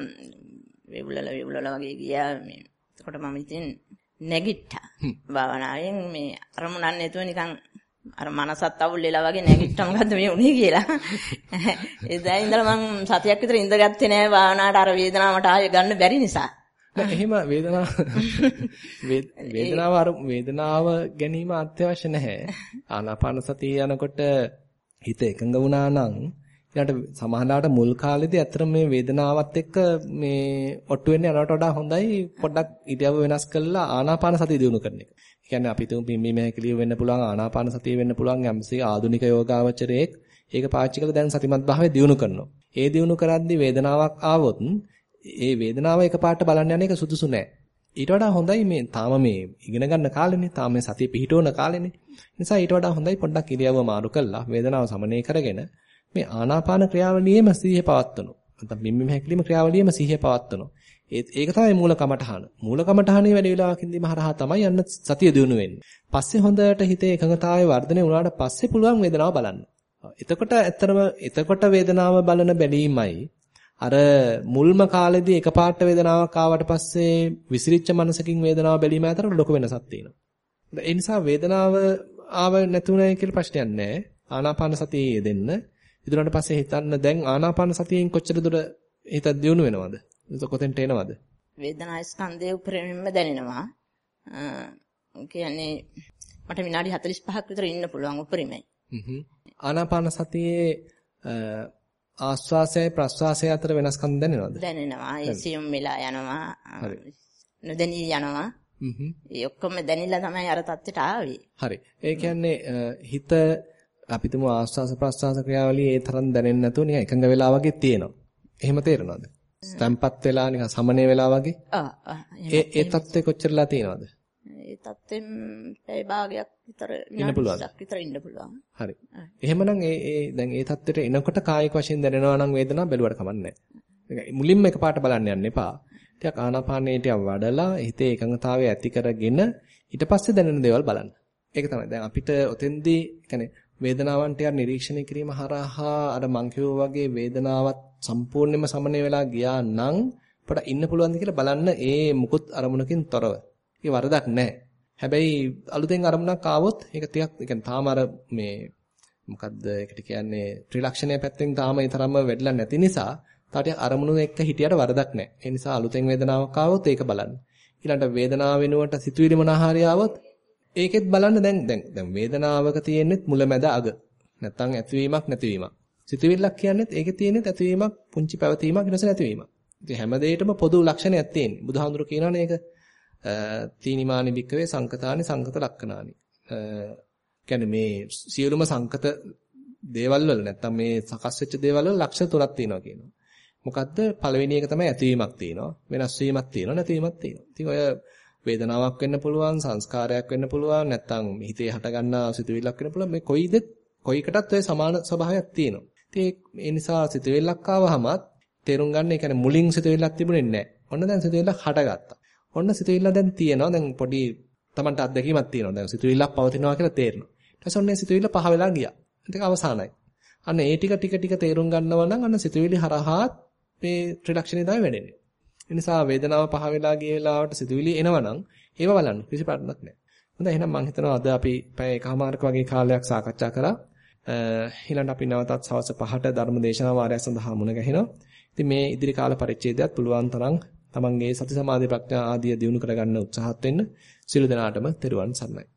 වේවුලල වේවුලල වගේ ගියා මේ. එතකොට මම ඉතින් නැගිට්ටා. භාවනාවෙන් මේ අරමුණක් නැතුව නිකන් අර මනසත් අවුල් වෙලා වගේ නැගිට්ටා මොකද්ද මේ උනේ කියලා. එදා ඉඳලා මම සතියක් විතර ඉඳගත්තේ නෑ භාවනාවට අර වේදනාව මට ආයෙ ගන්න බැරි නිසා. එහෙම වේදනාව වේදනාව අර වේදනාව ගැනීම අත්‍යවශ්‍ය නැහැ. ආනාපාන සතිය යනකොට හිත එකඟ වුණා නම් ඊළඟට සමහරවිට මුල් කාලේදී ඇත්තට මේ වේදනාවත් එක්ක මේ ඔට්ටු වෙන්නේ අරකට වඩා හොඳයි පොඩ්ඩක් ඉරියව්ව වෙනස් කරලා ආනාපාන සතිය දිනු කරන එක. ඒ කියන්නේ අපි තුමු පිම්බීම හැකිලිය වෙන්න පුළුවන් ආනාපාන සතිය වෙන්න පුළුවන් යම්සේ ආධුනික යෝගාවචරයේක් ඒක පාවිච්චි කරලා දැන් සතිමත් භාවය දිනු කරනවා. ඒ දිනු කරද්දී වේදනාවක් ආවොත් ඒ වේදනාව එකපාරට බලන්න යන එක සුදුසු නෑ. ඊට වඩා හොඳයි මේ තාම මේ ඉගෙන ගන්න කාලෙනේ. තාම මේ සතිය පිහිටවන කාලෙනේ. නිසා ඊට වඩා හොඳයි පොඩ්ඩක් ඉරියව්ව මාරු කරලා වේදනාව සමනය කරගෙන මේ ආනාපාන ක්‍රියාවලියේම සිහිය පවත්වනු. නැත්නම් බිම්බිම හැකිලිම ක්‍රියාවලියම සිහිය පවත්වනවා. ඒක තමයි මූල කමඨහන. මූල කමඨහනේ වැඩි වෙලාවකින්දීම හරහා තමයි යන්න සතිය දිනු වෙන්නේ. පස්සේ හොඳට හිතේ එකඟතාවයේ වර්ධනය වුණාට පස්සේ පුළුවන් වේදනාව බලන්න. එතකොට ඇත්තරම එතකොට වේදනාව බලන බැලීමයි අර මුල්ම කාලෙදී එකපාරට වේදනාවක් ආවට පස්සේ විසිරිච්ච මනසකින් වේදනාව බැලීම අතර ලොකු වෙනසක් තියෙනවා. ඒ නිසා වේදනාව ආව නැතුණයි කියලා ප්‍රශ්නයක් නැහැ. ආනාපාන සතියේ යෙදෙන්න. ඊදුණාට පස්සේ හිතන්න දැන් ආනාපාන සතියෙන් කොච්චර දුර හිත දියුණු වෙනවද? කොතෙන්ට එනවද? වේදනා ස්කන්ධයේ උපරිමයෙන්ම දැනෙනවා. කියන්නේ මට විනාඩි 45ක් විතර ඉන්න පුළුවන් උපරිමයි. ආනාපාන සතියේ ආස්වාසයයි ප්‍රස්වාසය අතර වෙනස්කම් දැනෙනවද? දැනෙනවා. ඒ සියුම් වෙලා යනවා. නොදැනී යනවා. ඒ ඔක්කොම දැනිලා තමයි අර தත්ත්වයට ආවේ. හරි. ඒ කියන්නේ හිත අපිටම ආස්වාස ප්‍රස්වාස ක්‍රියාවලිය ඒ තරම් දැනෙන්නේ නැතුව නිකන් එකඟ වෙලා වගේ තියෙනවා. එහෙම තේරෙනවද? ස්තම්පත් වෙලා නිකන් සමනය වෙලා වගේ? ආ. ඒ ඒ தත්ත්වේ කොච්චරලා තියෙනවද? ඒ தත්ත්වෙන් පැය භාගයක් විතර විනාඩියක් විතර ඉන්න පුළුවන්. හරි. එහෙමනම් ඒ ඒ දැන් ඒ தත්ත්වෙට එනකොට කායික වශයෙන් දැනෙනවා නම් වේදනාව බැලුවට කමන්නේ නැහැ. මුලින්ම එකපාරට බලන්න යන්න එපා. ටිකක් ආනාපානේට වඩලා හිතේ එකඟතාවය ඇති කරගෙන ඊට පස්සේ දැනෙන දේවල් බලන්න. ඒක තමයි. දැන් අපිට ඔතෙන්දී يعني වේදනාවන් ටික නිරීක්ෂණය කිරීම හරහා අර මං වගේ වේදනාවත් සම්පූර්ණයෙන්ම සමනය වෙලා ගියා නම් අපට ඉන්න පුළුවන්ද කියලා බලන්න ඒ මුකුත් අරමුණකින් තොරව. ඒක වරදක් නැහැ. හැබැයි අලුතෙන් අරමුණක් ආවොත් ඒක ටිකක් ඒ කියන්නේ තාම අර මේ මොකද්ද ඒකට කියන්නේ ත්‍රිලක්ෂණය පැත්තෙන් තාම ඒ තරම්ම වැඩිලා නැති නිසා තාට අරමුණු එක්ක හිටියට වරදක් නැහැ. ඒ නිසා අලුතෙන් වේදනාවක් ආවොත් ඒක බලන්න. ඊළඟට වේදනාව වෙනුවට සිතුවිලි මොනහාරි ආවොත් ඒකෙත් බලන්න දැන් දැන් දැන් වේදනාවක තියෙන්නේ මුලැමැද අග. නැත්තම් ඇතිවීමක් නැතිවීමක්. සිතුවිල්ලක් කියන්නේත් ඒකේ තියෙන්නේ ඇතිවීමක් පුංචි පැවතීමක් ඊට පස්සේ නැතිවීමක්. ඉතින් හැම දෙයකම පොදු ලක්ෂණයක් තියෙන්නේ. බුදුහාඳුර කියනවානේ ඒක තීනිමානි බික්කවේ සංකතානි සංකත ලක්ෂණානි. කියන්නේ මේ සියලුම සංකත දේවල් වල නැත්තම් මේ සකස් වෙච්ච දේවල් වල ලක්ෂණ තුනක් තියෙනවා කියනවා. මොකද්ද? පළවෙනි එක තමයි ඇතිවීමක් තියෙනවා. වෙනස් වීමක් තියෙනවා, නැතිවීමක් තියෙනවා. ඉතින් ඔය වේදනාවක් වෙන්න පුළුවන්, සංස්කාරයක් වෙන්න පුළුවන්, නැත්තම් හිතේ හටගන්නා සිතුවිල්ලක් වෙන්න පුළුවන්. මේ කොයිද කොයිකටත් ඔය සමාන ස්වභාවයක් තියෙනවා. ඉතින් ඒ නිසා සිතුවිල්ලක් ආවහමත් තේරුම් ගන්න ඒ කියන්නේ මුලින් සිතුවිල්ලක් තිබුණේ නැහැ. ඔන්න දැන් සිතුවිල්ලක් හටගත්තා. ඔන්න සිතුවිල්ල දැන් තියෙනවා. දැන් පොඩි Tamanට අත්දැකීමක් තියෙනවා. දැන් සිතුවිල්ලක් පවතිනවා කියලා තේරෙනවා. ඊට පස්සේ ඔන්න සිතුවිල්ල පහ වෙලා ගියා. ඒක අවසానයි. අන්න ඒ ටික ටික ටික තේරුම් ගන්නවා නම් අන්න සිතුවිලි හරහාත් මේ ත්‍රිලක්ෂණය තමයි වැඩෙන්නේ. ඒ නිසා වේදනාව පහ වෙලා ගිය වෙලාවට සිතුවිලි එනවනම් ඒව බලන්න කිසි ප්‍රශ්නයක් නැහැ. හොඳයි එහෙනම් මම හිතනවා අද අපි පැය එකමාරක වගේ කාලයක් සාකච්ඡා කරා. ඊළඟ අපි නැවතත් සවස් 5ට ධර්ම දේශනා වාරය සඳහා මුණ ගැහෙනවා. ඉතින් මේ ඉදිරි කාල පරිච්ඡේදයත් පුළුවන් තරම් තමන්ගේ සති සමාධි ප්‍රඥා ආදිය දියුණු කරගන්න උත්සාහත් වෙන්න සියලු දෙනාටම තෙරුවන් සරණයි.